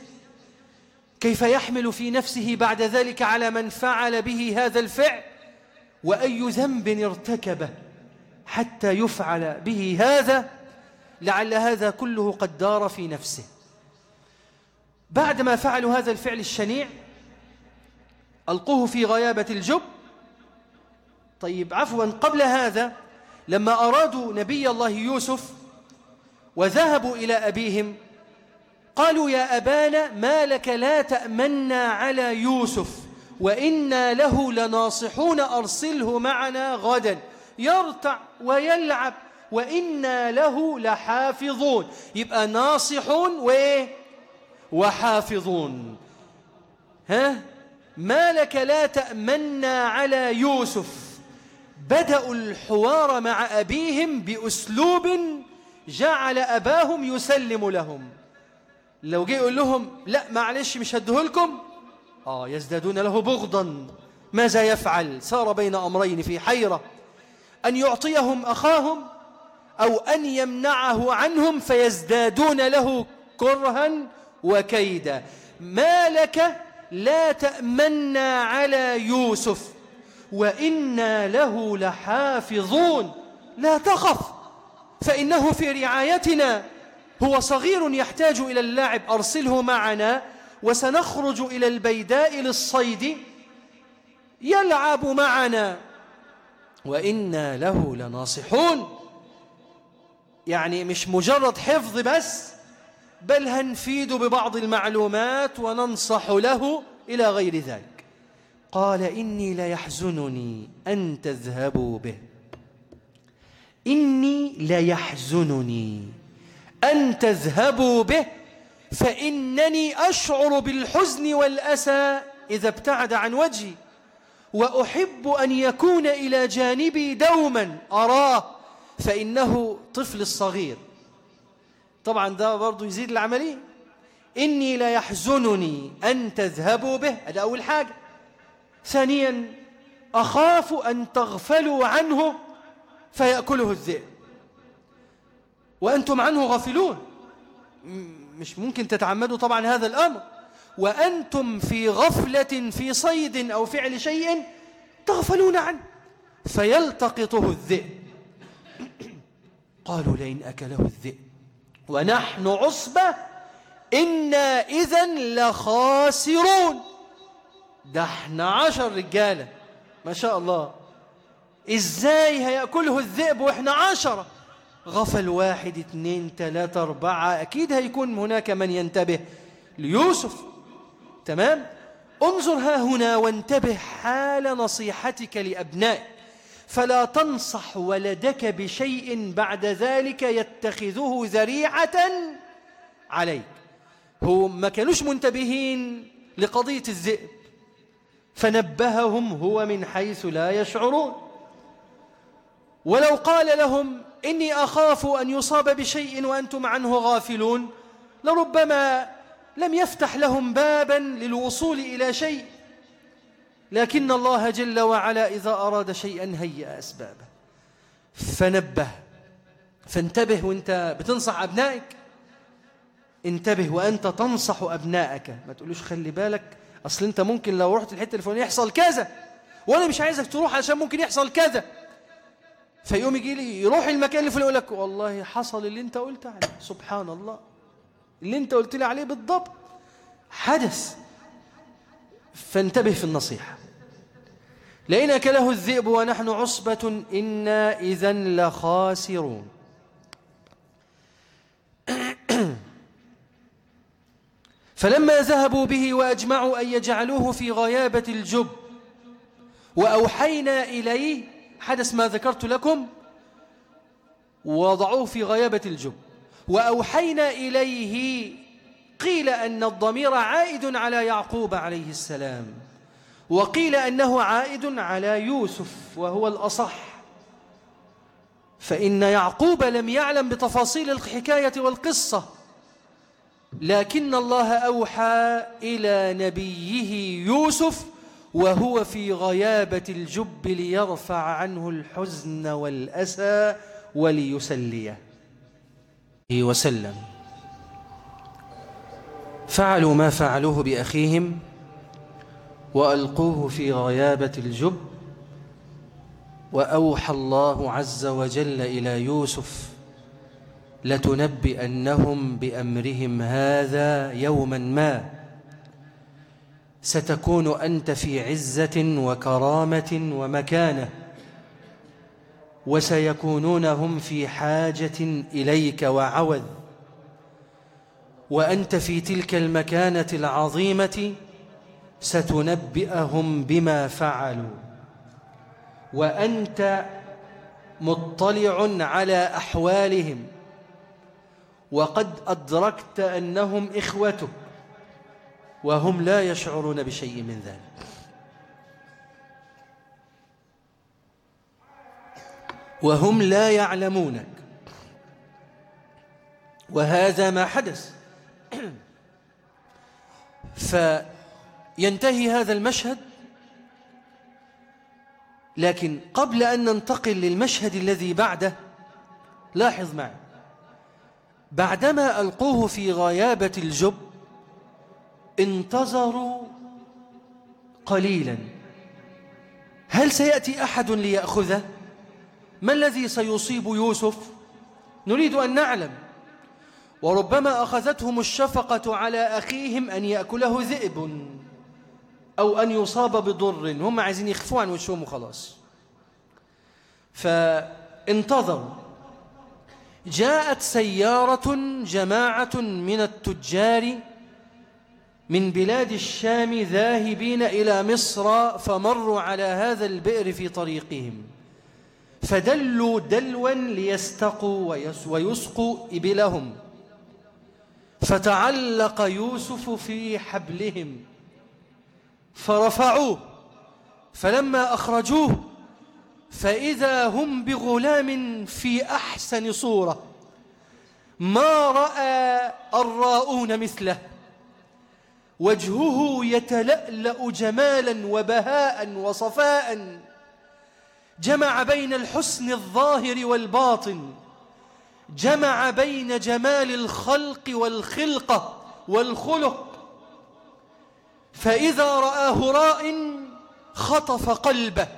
كيف يحمل في نفسه بعد ذلك على من فعل به هذا الفعل؟ وأي ذنب ارتكبه حتى يفعل به هذا؟ لعل هذا كله قد دار في نفسه. بعدما فعلوا هذا الفعل الشنيع ألقوه في غيابة الجب. طيب عفوا قبل هذا لما أرادوا نبي الله يوسف وذهبوا إلى أبيهم قالوا يا أبانا ما لك لا تأمنا على يوسف وإنا له لناصحون أرسله معنا غدا يرتع ويلعب وإنا له لحافظون. يبقى ناصحون وحافظون. ها؟ ما لك لا تأمنا على يوسف. بدأوا الحوار مع أبيهم بأسلوب جعل أباهم يسلم لهم. لو جه يقول لهم لا معلش مش هدهولكم آه يزدادون له بغضا. ماذا يفعل؟ صار بين أمرين في حيرة. أن يعطيهم أخاهم أو أن يمنعه عنهم فيزدادون له كرها وكيدا. ما لك لا تأمنا على يوسف. وإنا له لحافظون. لا تخف فإنه في رعايتنا. هو صغير يحتاج إلى اللعب أرسله معنا وسنخرج إلى البيداء للصيد. يلعب معنا. وإنا له لناصحون. يعني مش مجرد حفظ بس بل هنفيد ببعض المعلومات وننصح له إلى غير ذلك. قال إني ليحزنني أن تذهبوا به. إني ليحزنني أن تذهبوا به فإنني أشعر بالحزن والأسى إذا ابتعد عن وجهي وأحب أن يكون إلى جانبي دوما أراه فإنه طفل الصغير. طبعا ده برضو يزيد العملية. إني لا يحزنني أن تذهبوا به هذا أول حاجة. ثانيا أخاف أن تغفلوا عنه فيأكله الذئب. وأنتم عنه غافلون. مش ممكن تتعمدوا طبعا هذا الأمر. وأنتم في غفلة في صيد أو فعل شيء تغفلون عنه فيلتقطه الذئب. قالوا لئن أكله الذئب. ونحن عصبة إنا إذا لخاسرون. ده إحنا عشر رجالة ما شاء الله. إزاي هيأكله الذئب وإحنا عشرة؟ غفل واحد اثنين ثلاثة أربعة أكيد هيكون هناك من ينتبه. ليوسف تمام؟ انظر ها هنا وانتبه حال نصيحتك لأبنائك. فلا تنصح ولدك بشيء بعد ذلك يتخذه ذريعة عليك. هم ما كانوش منتبهين لقضية الذئب. فنبههم هو من حيث لا يشعرون. ولو قال لهم إني أخاف أن يصاب بشيء وأنتم عنه غافلون لربما لم يفتح لهم بابا للوصول إلى شيء. لكن الله جل وعلا إذا أراد شيئا هيأ أسبابه. فنبه فانتبه وانت بتنصح أبنائك. انتبه وأنت تنصح أبنائك. ما تقولوش خلي بالك أصل أنت ممكن لو رحت الحتة الفلانية يحصل كذا وأنا مش عايزك تروح عشان ممكن يحصل كذا. فيقوم يجي لي يروح المكان اللي يقول لك والله حصل اللي أنت قلت عليه. سبحان الله. اللي أنت قلت لي عليه بالضبط. حدث. فانتبه في النصيحة. لئن أكله الذئب ونحن عصبة إنا إذا لخاسرون. فلما ذهبوا به وأجمعوا أن يجعلوه في غيابة الجب وأوحينا إليه حدث ما ذكرت لكم وضعوه في غيابة الجب. وأوحينا إليه قيل أن الضمير عائد على يعقوب عليه السلام وقيل أنه عائد على يوسف وهو الأصح. فإن يعقوب لم يعلم بتفاصيل الحكاية والقصة لكن الله أوحى إلى نبيه يوسف وهو في غيابة الجب ليرفع عنه الحزن والأسى وليسليه. وسلم. فعلوا ما فعلوه بأخيهم وألقوه في غيابة الجب. وأوحى الله عز وجل إلى يوسف لتنبئنهم بأمرهم هذا يوما ما. ستكون أنت في عزة وكرامة ومكانة وسيكونون هم في حاجة إليك وعوذ وأنت في تلك المكانة العظيمة ستنبئهم بما فعلوا. وأنت مطلع على أحوالهم. وقد أدركت أنهم إخوتك وهم لا يشعرون بشيء من ذلك. وهم لا يعلمونك. وهذا ما حدث. فينتهي هذا المشهد. لكن قبل أن ننتقل للمشهد الذي بعده لاحظ معي. بعدما ألقوه في غيابة الجب انتظروا قليلا. هل سيأتي أحد ليأخذه؟ ما الذي سيصيب يوسف؟ نريد أن نعلم. وربما أخذتهم الشفقة على أخيهم أن يأكله ذئب أو أن يصاب بضر. هم عايزين يخفوا عن وشهم وخلاص. فانتظروا. جاءت سيارة جماعة من التجار من بلاد الشام ذاهبين إلى مصر فمروا على هذا البئر في طريقهم. فدلوا دلوا ليستقوا ويسقوا إبلهم. فتعلق يوسف في حبلهم. فرفعوه. فلما أخرجوه فإذا هم بغلام في أحسن صورة ما رأى الراؤون مثله وجهه يتلألأ جمالا وبهاء وصفاء جمع بين الحسن الظاهر والباطن جمع بين جمال الخلق والخلقة والخلق. فإذا رآه راء خطف قلبه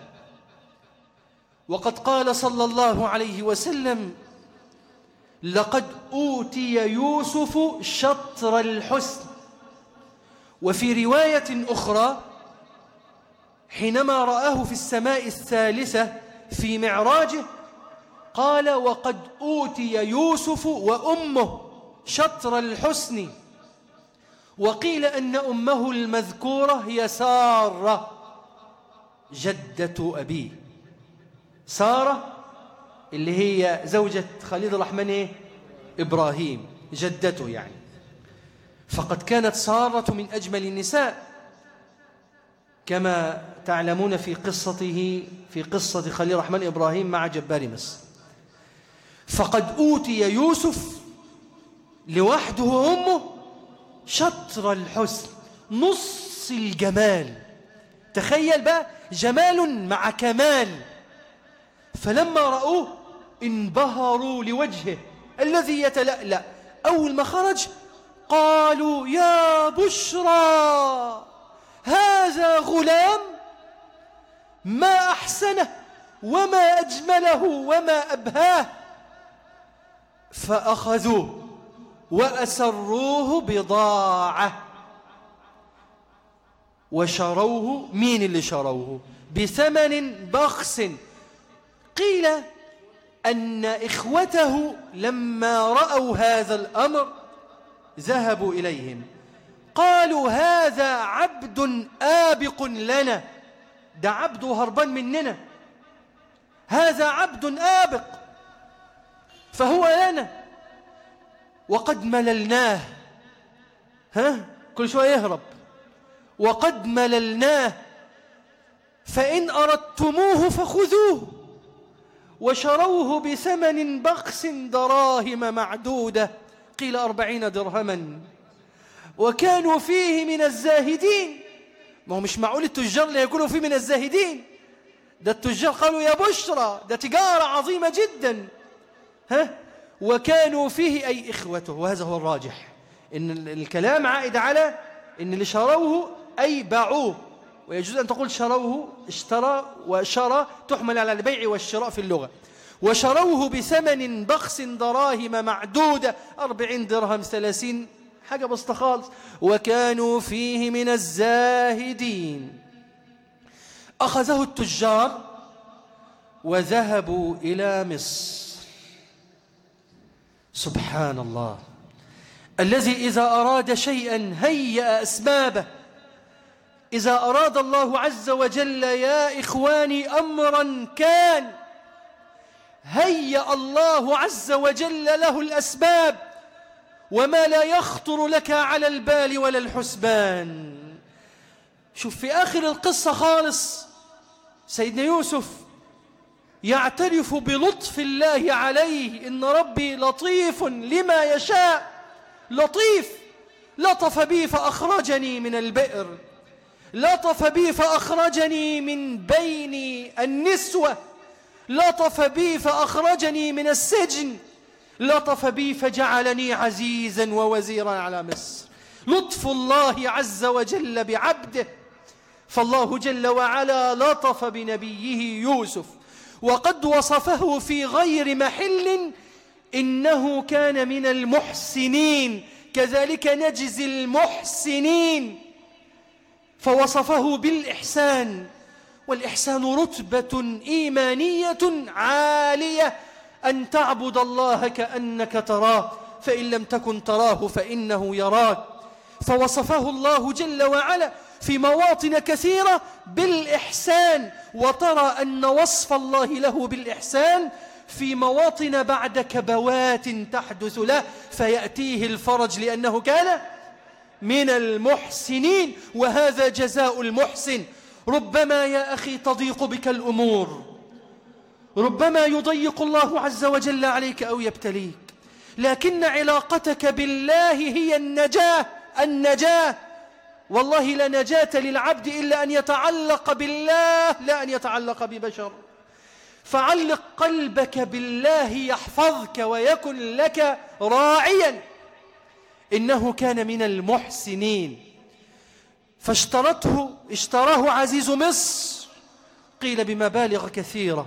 وقد قال صلى الله عليه وسلم لقد أوتي يوسف شطر الحسن. وفي رواية أخرى حينما رآه في السماء الثالثة في معراجه قال وقد أوتي يوسف وأمه شطر الحسن. وقيل أن أمه المذكورة هي سارة جدة أبيه. سارة اللي هي زوجة خليل الرحمن إيه؟ إبراهيم جدته يعني. فقد كانت سارة من أجمل النساء كما تعلمون في قصته في قصة خليل الرحمن إبراهيم مع جبار مصر. فقد أوتي يوسف لوحده وأمه شطر الحسن نص الجمال. تخيل بقى جمال مع كمال. فلما رأوه انبهروا لوجهه الذي يتلألأ. أول ما خرج قالوا يا بشرى هذا غلام ما أحسنه وما أجمله وما أبهاه. فأخذوه وأسروه بضاعة. وشروه مين اللي شروه؟ بثمن بخس. قيل أن إخوته لما رأوا هذا الأمر ذهبوا إليهم. قالوا هذا عبد آبق لنا. ده عبد هربان مننا. هذا عبد آبق فهو لنا. وقد مللناه. ها؟ كل شوية يهرب. وقد مللناه. فإن أردتموه فخذوه. وشروه بثمن بخس دراهم معدودة. قيل أربعين درهما. وكانوا فيه من الزاهدين. ما هو مش معقول التجار اللي يكونوا فيه من الزاهدين؟ ده التجار قالوا يا بشرى ده تجارة عظيمة جدا. ها؟ وكانوا فيه أي إخوته وهذا هو الراجح. إن الكلام عائد على إن اللي شروه أي باعوه. ويجوز أن تقول شروه اشترى وشرى تحمل على البيع والشراء في اللغة. وشروه بثمن بخس دراهم معدودة أربعين درهم ثلاثين. حاجة بسيطة خالص. وكانوا فيه من الزاهدين. أخذه التجار وذهبوا إلى مصر. سبحان الله. الذي إذا أراد شيئا هيأ أسبابه. إذا أراد الله عز وجل يا إخواني أمرا كان هيأ الله عز وجل له الأسباب وما لا يخطر لك على البال ولا الحسبان. شوف في آخر القصة خالص سيدنا يوسف يعترف بلطف الله عليه إن ربي لطيف لما يشاء لطيف لطف بي فأخرجني من البئر. لطف بي فأخرجني من بين النسوة. لطف بي فأخرجني من السجن. لطف بي فجعلني عزيزا ووزيرا على مصر. لطف الله عز وجل بعبده. فالله جل وعلا لطف بنبيه يوسف. وقد وصفه في غير محل إنه كان من المحسنين. كذلك نجزي المحسنين. فوصفه بالإحسان والإحسان رتبة إيمانية عالية. أن تعبد الله كأنك تراه فإن لم تكن تراه فإنه يراك. فوصفه الله جل وعلا في مواطن كثيرة بالإحسان وترى أن وصف الله له بالإحسان في مواطن بعد كبوات تحدث له فيأتيه الفرج لأنه كان من المحسنين وهذا جزاء المحسن. ربما يا أخي تضيق بك الأمور. ربما يضيق الله عز وجل عليك أو يبتليك. لكن علاقتك بالله هي النجاة النجاة. والله لا نجاة للعبد إلا أن يتعلق بالله لا أن يتعلق ببشر. فعلق قلبك بالله يحفظك ويكن لك راعيا. إنه كان من المحسنين. فاشترته اشتراه عزيز مصر. قيل بمبالغ كثيرة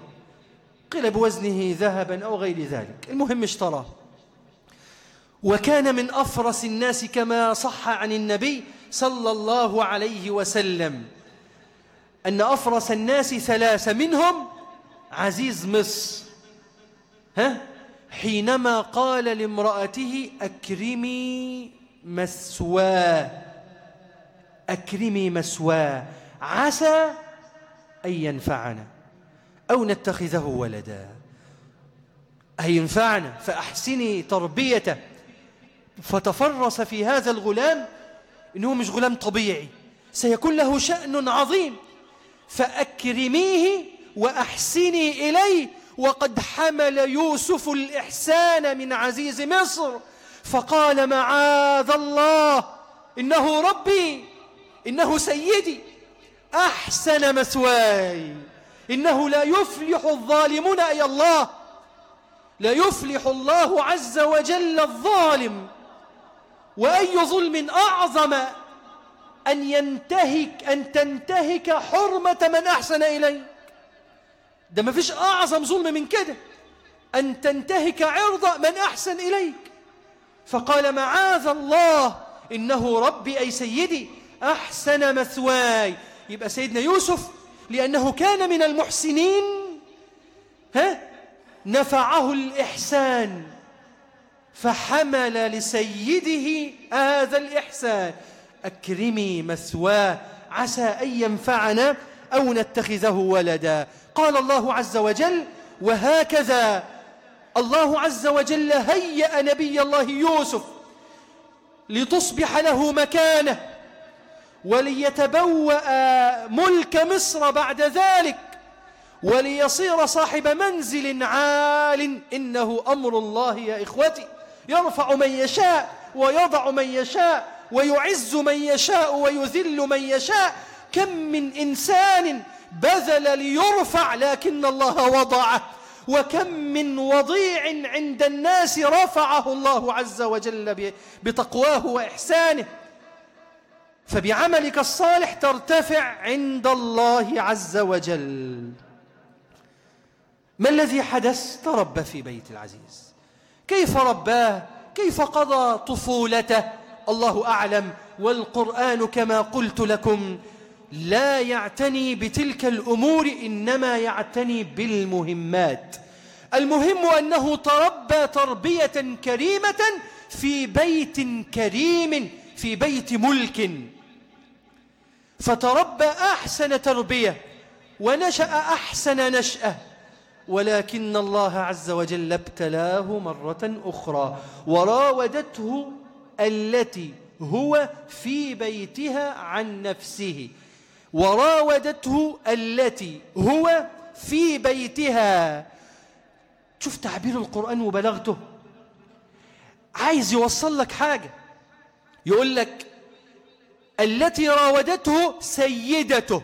قيل بوزنه ذهبا أو غير ذلك. المهم اشتراه. وكان من أفرس الناس كما صح عن النبي صلى الله عليه وسلم أن أفرس الناس ثلاثة منهم عزيز مصر. ها؟ حينما قال لامرأته أكرمي مسواه أكرمي مسواه عسى أن ينفعنا أو نتخذه ولدا. أي ينفعنا فأحسني تربيته. فتفرس في هذا الغلام إنه مش غلام طبيعي. سيكون له شأن عظيم. فأكرميه وأحسني إليه وقد حمل يوسف الإحسان من عزيز مصر فقال معاذ الله إنه ربي إنه سيدي أحسن مثواي إنه لا يفلح الظالمون أي الله لا يفلح الله عز وجل الظالم وأي ظلم أعظم أن ينتهك أن تنتهك حرمة من أحسن إليك ده ما فيش أعظم ظلم من كده. أن تنتهك عرض من أحسن إليك. فقال معاذ الله إنه ربي أي سيدي أحسن مثواي. يبقى سيدنا يوسف لأنه كان من المحسنين ها نفعه الإحسان. فحمل لسيده هذا الإحسان. أكرمي مثواه عسى أن ينفعنا أو نتخذه ولدا. قال الله عز وجل وهكذا الله عز وجل هيأ نبي الله يوسف لتصبح له مكانة وليتبوأ ملك مصر بعد ذلك وليصير صاحب منزل عال إنه أمر الله يا إخوتي. يرفع من يشاء ويضع من يشاء ويعز من يشاء ويذل من يشاء. كم من إنسان بذل ليرفع لكن الله وضعه. وكم من وضيع عند الناس رفعه الله عز وجل بتقواه وإحسانه. فبعملك الصالح ترتفع عند الله عز وجل. ما الذي حدث تربى في بيت العزيز؟ كيف رباه؟ كيف قضى طفولته؟ الله أعلم. والقرآن كما قلت لكم لا يعتني بتلك الأمور إنما يعتني بالمهمات. المهم أنه تربى تربية كريمة في بيت كريم في بيت ملك. فتربى أحسن تربية ونشأ أحسن نشأة. ولكن الله عز وجل ابتلاه مرة أخرى وراودته التي هو في بيتها عن نفسه. وراودته التي هو في بيتها. شوف تعبير القرآن وبلغته. عايز يوصل لك حاجة. يقول لك التي راودته سيدته.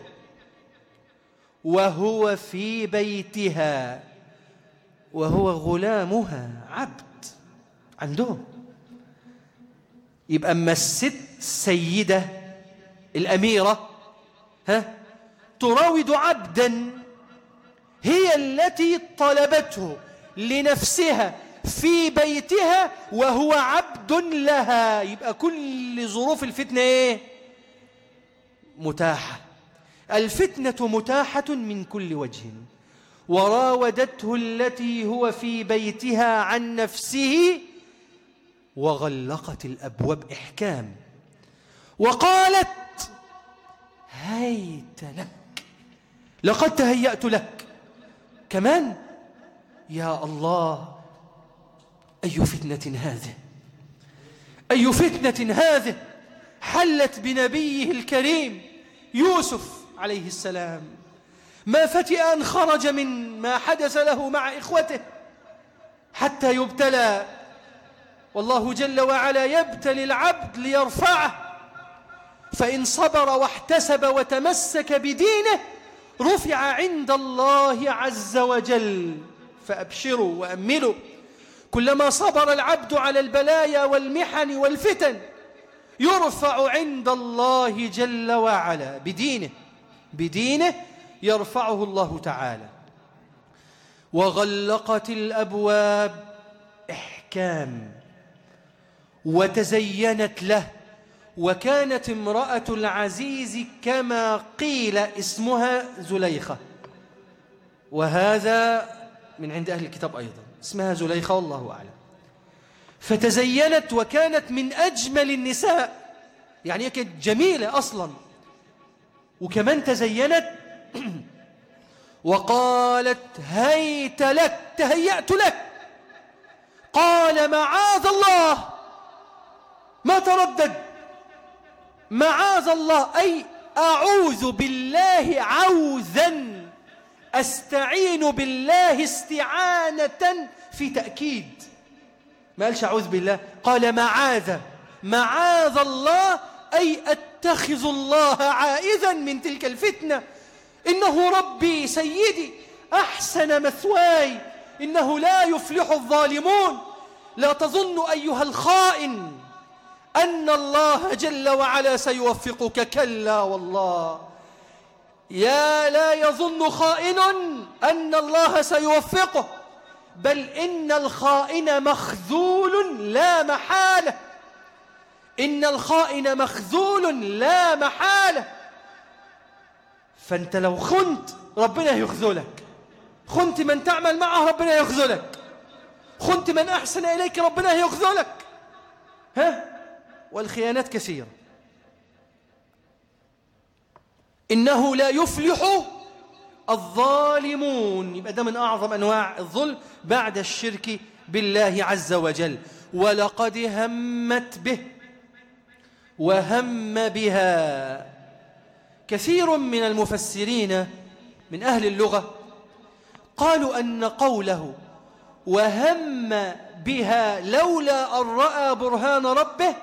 وهو في بيتها. وهو غلامها عبد. عندهم. يبقى أما الست سيدة الأميرة ها؟ تراود عبدا هي التي طلبته لنفسها في بيتها وهو عبد لها. يبقى كل ظروف الفتنة إيه؟ متاحة. الفتنة متاحة من كل وجه. وراودته التي هو في بيتها عن نفسه وغلقت الأبواب إحكام. وقالت هيت لك. لقد تهيأت لك. كمان يا الله أي فتنة هذه؟ أي فتنة هذه حلت بنبيه الكريم يوسف عليه السلام؟ ما فتئ أن خرج من ما حدث له مع إخوته حتى يبتلى. والله جل وعلا يبتلي العبد ليرفعه. فإن صبر واحتسب وتمسك بدينه رفع عند الله عز وجل. فأبشروا وأملوا كلما صبر العبد على البلايا والمحن والفتن يرفع عند الله جل وعلا. بدينه بدينه يرفعه الله تعالى. وغلقت الأبواب إحكام وتزينت له وكانت امرأة العزيز كما قيل اسمها زليخة. وهذا من عند أهل الكتاب أيضا. اسمها زليخة والله أعلم. فتزينت وكانت من أجمل النساء. يعني هي كانت جميلة أصلا. وكمان تزينت وقالت هيت لك تهيأت لك. قال معاذ الله ما تردد. معاذ الله أي أعوذ بالله عوذا أستعين بالله استعانة في تأكيد. ما قالش أعوذ بالله؟ قال معاذ معاذ الله أي أتخذ الله عائذا من تلك الفتنة. إنه ربي سيدي أحسن مثواي. إنه لا يفلح الظالمون. لا تظن أيها الخائن. أن الله جل وعلا سيوفقك كلا والله. يا لا يظن خائن أن الله سيوفقه بل إن الخائن مخذول لا محالة. إن الخائن مخذول لا محالة. فأنت لو خنت ربنا يخذلك. خنت من تعمل معه ربنا يخذلك. خنت من أحسن إليك ربنا يخذلك. ها؟ والخيانات كثيرة. إنه لا يفلح الظالمون. يبقى ده من أعظم أنواع الظلم بعد الشرك بالله عز وجل. ولقد همت به وهم بها. كثير من المفسرين من أهل اللغة قالوا أن قوله وهم بها لولا أن رأى برهان ربه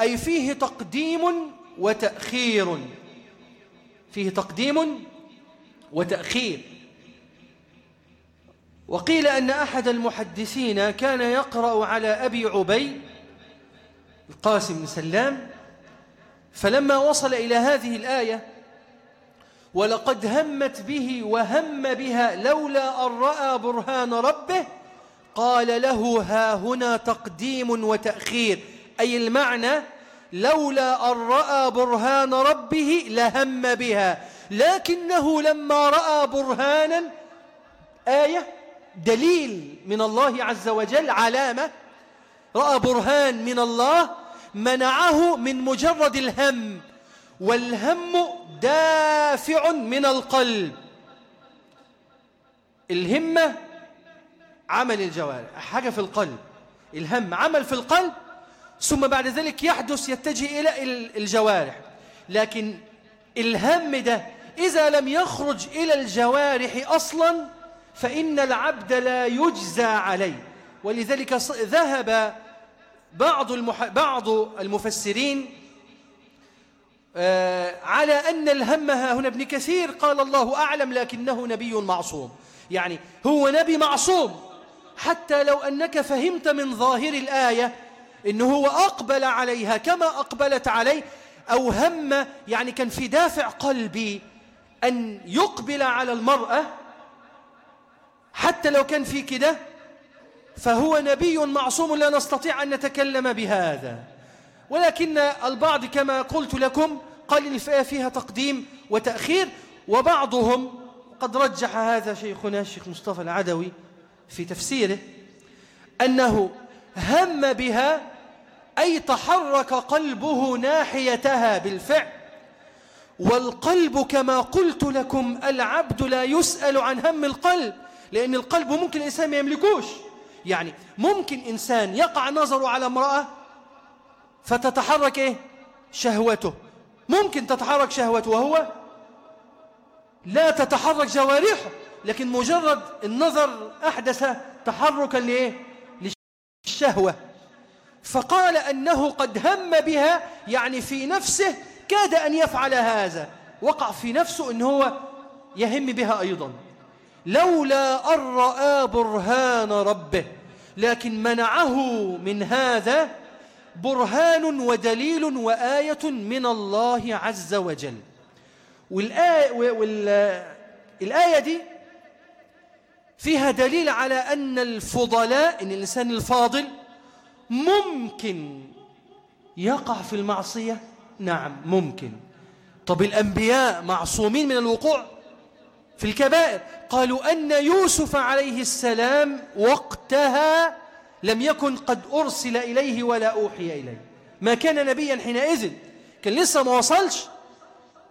أي فيه تقديم وتأخير. فيه تقديم وتأخير. وقيل أن أحد المحدثين كان يقرأ على أبي عبي القاسم بن سلام فلما وصل إلى هذه الآية ولقد همت به وهم بها لولا أن رأى برهان ربه قال له ها هنا تقديم وتأخير. أي المعنى لولا أن رأى برهان ربه لهم بها. لكنه لما رأى برهانا آية دليل من الله عز وجل علامة رأى برهان من الله منعه من مجرد الهم. والهم دافع من القلب. الهمة عمل الجوارح حاجة في القلب. الهم عمل في القلب ثم بعد ذلك يحدث يتجه إلى الجوارح. لكن الهم ده إذا لم يخرج إلى الجوارح أصلا فإن العبد لا يجزى عليه. ولذلك ذهب بعض, المح... بعض المفسرين آه على أن الهم ها هنا ابن كثير قال الله أعلم لكنه نبي معصوم. يعني هو نبي معصوم حتى لو أنك فهمت من ظاهر الآية إنه هو أقبل عليها كما أقبلت عليه أو هم يعني كان في دافع قلبي أن يقبل على المرأة حتى لو كان في كده فهو نبي معصوم لا نستطيع أن نتكلم بهذا. ولكن البعض كما قلت لكم قال الفئة فيها تقديم وتأخير وبعضهم قد رجح هذا شيخنا الشيخ مصطفى العدوي في تفسيره أنه هم بها أي تحرك قلبه ناحيتها بالفعل والقلب كما قلت لكم العبد لا يسأل عن هم القلب لأن القلب ممكن الإنسان ما يملكوش يعني ممكن إنسان يقع نظره على امرأة فتتحرك إيه؟ شهوته ممكن تتحرك شهوته وهو لا تتحرك جوارحه لكن مجرد النظر أحدث تحركا لإيه؟ للشهوة فقال أنه قد هم بها يعني في نفسه كاد أن يفعل هذا. وقع في نفسه أنه هو يهم بها أيضا. لولا أن رأى برهان ربه لكن منعه من هذا برهان ودليل وآية من الله عز وجل. والآية, والآية دي فيها دليل على أن الفضلاء إن الإنسان الفاضل ممكن يقع في المعصية؟ نعم ممكن. طب الأنبياء معصومين من الوقوع في الكبائر؟ قالوا أن يوسف عليه السلام وقتها لم يكن قد أرسل إليه ولا أوحي إليه. ما كان نبيا حينئذ كان لسه ما وصلش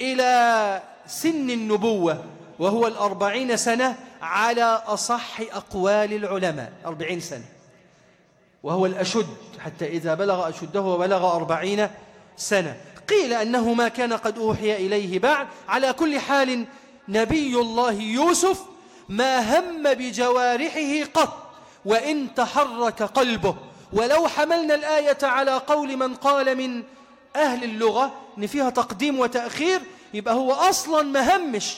إلى سن النبوة وهو الأربعين سنة على أصح أقوال العلماء أربعين سنة. وهو الأشد حتى إذا بلغ أشده وبلغ أربعين سنة. قيل أنه ما كان قد أوحي إليه بعد. على كل حال نبي الله يوسف ما هم بجوارحه قط وإن تحرك قلبه. ولو حملنا الآية على قول من قال من أهل اللغة إن فيها تقديم وتأخير يبقى هو أصلا مهمش.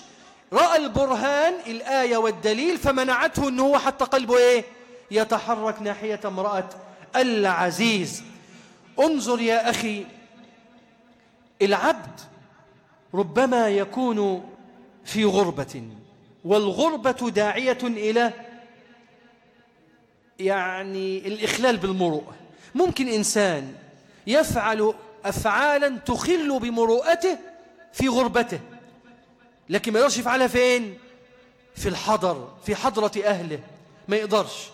رأى البرهان الآية والدليل فمنعته أنه هو حتى قلبه إيه؟ يتحرك ناحية امرأة العزيز. انظر يا أخي العبد ربما يكون في غربة والغربة داعية إلى يعني الإخلال بالمروءة. ممكن إنسان يفعل أفعالا تخل بمروءته في غربته. لكن ما يقدرش يفعلها فين؟ في الحضر في حضرة أهله. ما يقدرش.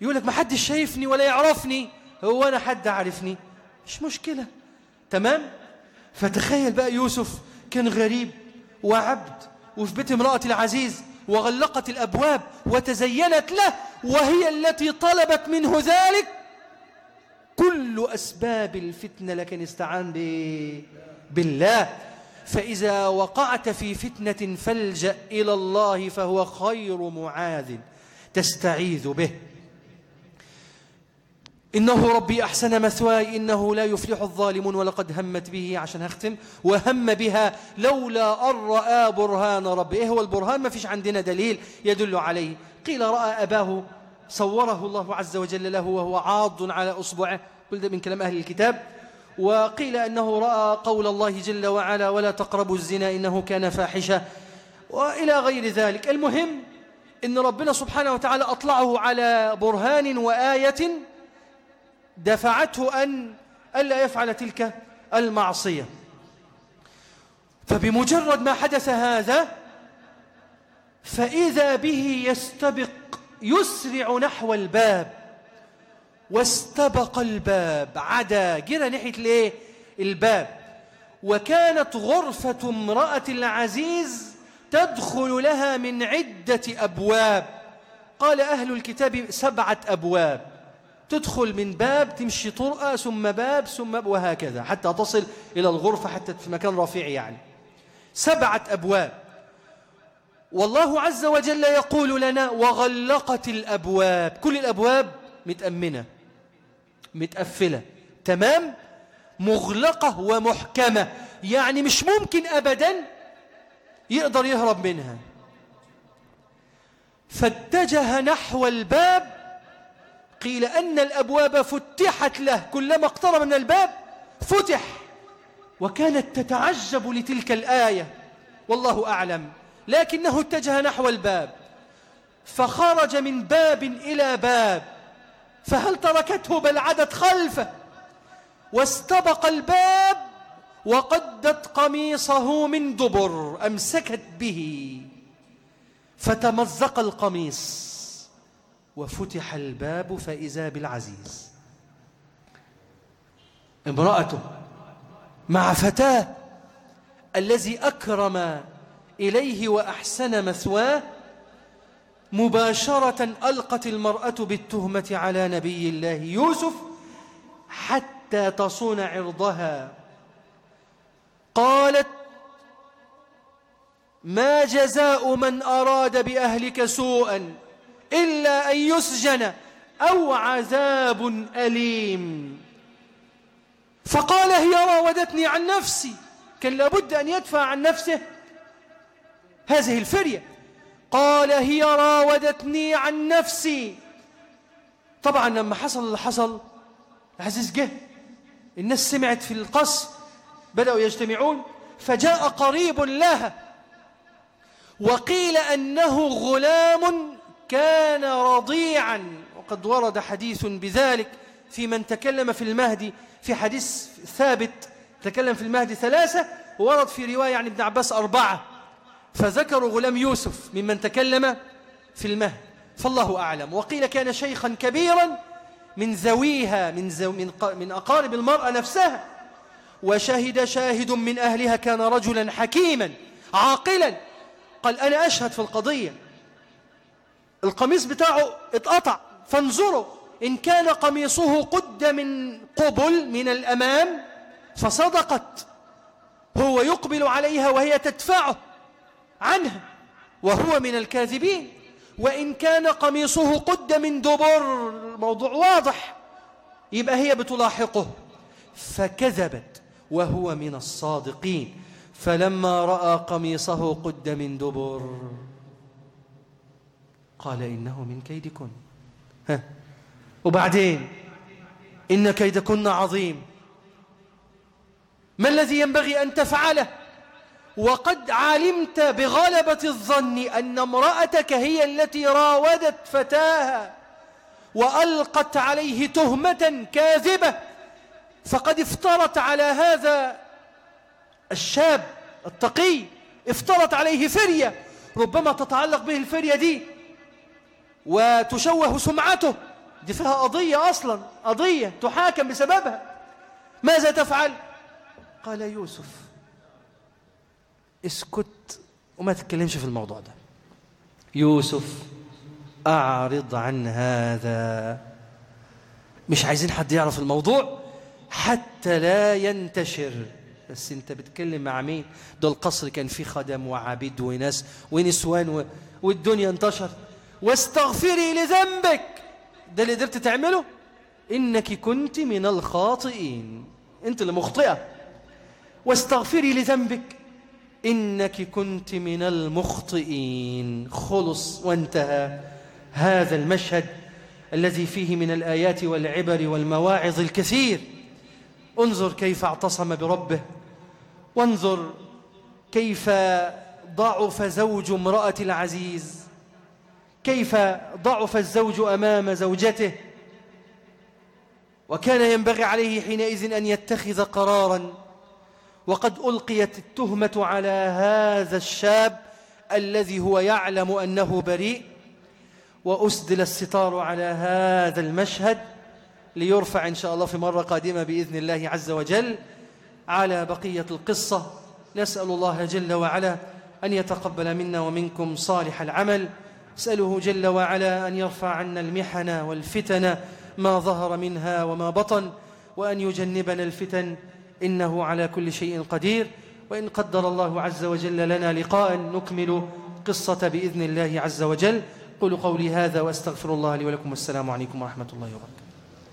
يقول لك ما حدش شايفني ولا يعرفني. هو أنا حد عارفني. مش مشكلة. تمام؟ فتخيل بقى يوسف كان غريب وعبد وفي بيت امرأة العزيز وغلقت الأبواب وتزينت له وهي التي طلبت منه ذلك. كل أسباب الفتنة لكن استعان بالله. فإذا وقعت في فتنة فالجأ إلى الله فهو خير معاذ تستعيذ به. إنه ربي أحسن مثواي إنه لا يفلح الظالمون ولقد همت به عشان هختم وهم بها لولا أن رأى برهان ربي. إيه هو البرهان؟ ما فيش عندنا دليل يدل عليه. قيل رأى أباه صوره الله عز وجل له وهو عاض على أصبعه. كل ده من كلام أهل الكتاب. وقيل أنه رأى قول الله جل وعلا ولا تقربوا الزنا إنه كان فاحشة وإلى غير ذلك. المهم إن ربنا سبحانه وتعالى أطلعه على برهان وآية دفعته أن ألا يفعل تلك المعصية. فبمجرد ما حدث هذا فإذا به يستبق يسرع نحو الباب. واستبق الباب. عدا. جرى ناحية الإيه؟ الباب. وكانت غرفة امرأة العزيز تدخل لها من عدة أبواب. قال أهل الكتاب سبعة أبواب. تدخل من باب تمشي طرقة ثم باب ثم باب وهكذا حتى تصل إلى الغرفة حتى في مكان رفيع يعني. سبعة أبواب. والله عز وجل يقول لنا وغلقت الأبواب. كل الأبواب متأمنة. متقفلة. تمام؟ مغلقة ومحكمة. يعني مش ممكن أبدا يقدر يهرب منها. فاتجه نحو الباب قيل أن الأبواب فتحت له. كلما اقترب من الباب فتح. وكانت تتعجب لتلك الآية. والله أعلم. لكنه اتجه نحو الباب. فخرج من باب إلى باب. فهل تركته بل عدت خلفه واستبق الباب وقدت قميصه من دبر أمسكت به. فتمزق القميص وفتح الباب فإذا بالعزيز. امرأته مع فتاة الذي أكرم إليه وأحسن مثواه مباشرة ألقت المرأة بالتهمة على نبي الله يوسف حتى تصون عرضها. قالت ما جزاء من أراد بأهلك سوءا إلا أن يسجن أو عذاب أليم. فقال هي راودتني عن نفسي كان لابد أن يدفع عن نفسه هذه الفرية. قال هي راودتني عن نفسي. طبعا لما حصل اللي حصل العزيز جه. الناس سمعت في القصر بدأوا يجتمعون فجاء قريب لها. وقيل أنه غلام كان رضيعا. وقد ورد حديث بذلك في من تكلم في المهدي في حديث ثابت تكلم في المهدي ثلاثة وورد في رواية عن ابن عباس أربعة. فذكروا غلام يوسف ممن تكلم في المهد. فالله أعلم. وقيل كان شيخا كبيرا من ذويها من, زو من, من أقارب المرأة نفسها. وشهد شاهد من أهلها كان رجلا حكيما عاقلا. قال أنا أشهد في القضية. القميص بتاعه اتقطع. فانظروا إن كان قميصه قد من قبل من الأمام فصدقت. هو يقبل عليها وهي تدفعه. عنها وهو من الكاذبين. وإن كان قميصه قد من دبر موضوع واضح. يبقى هي بتلاحقه. فكذبت وهو من الصادقين. فلما رأى قميصه قد من دبر قال إنه من كيدكن. ها. وبعدين؟ إن كيدكن عظيم. ما الذي ينبغي أن تفعله؟ وقد علمت بغلبة الظن أن امرأتك هي التي راودت فتاها وألقت عليه تهمة كاذبة فقد افترت على هذا الشاب التقي افترت عليه فرية ربما تتعلق به الفرية دي وتشوه سمعته دي فيها قضية أصلا قضية تحاكم بسببها ماذا تفعل؟ قال يوسف اسكت وما تتكلمش في الموضوع ده. يوسف أعرض عن هذا. مش عايزين حد يعرف الموضوع؟ حتى لا ينتشر. بس انت بتكلم مع مين؟ ده القصر كان فيه خدم وعبيد وناس ونسوان و... والدنيا انتشر واستغفري لذنبك. ده اللي قدرت تعمله؟ إنك كنت من الخاطئين. أنت اللي مخطئة. واستغفري لذنبك. إنك كنت من المخطئين. خلص وانتهى هذا المشهد الذي فيه من الآيات والعبر والمواعظ الكثير. انظر كيف اعتصم بربه. وانظر كيف ضعف زوج امرأة العزيز. كيف ضعف الزوج أمام زوجته. وكان ينبغي عليه حينئذ أن يتخذ قراراً. وقد ألقيت التهمة على هذا الشاب الذي هو يعلم أنه بريء وأسدل الستار على هذا المشهد ليرفع إن شاء الله في مرة قادمة بإذن الله عز وجل على بقية القصة. نسأل الله جل وعلا أن يتقبل منا ومنكم صالح العمل. اسأله جل وعلا أن يرفع عنا المحن والفتن ما ظهر منها وما بطن وأن يجنبنا الفتن إنه على كل شيء قدير وإن قدر الله عز وجل لنا لقاء نكمل قصة بإذن الله عز وجل. قولوا قولي هذا وأستغفر الله لي ولكم. والسلام عليكم ورحمة الله وبركاته.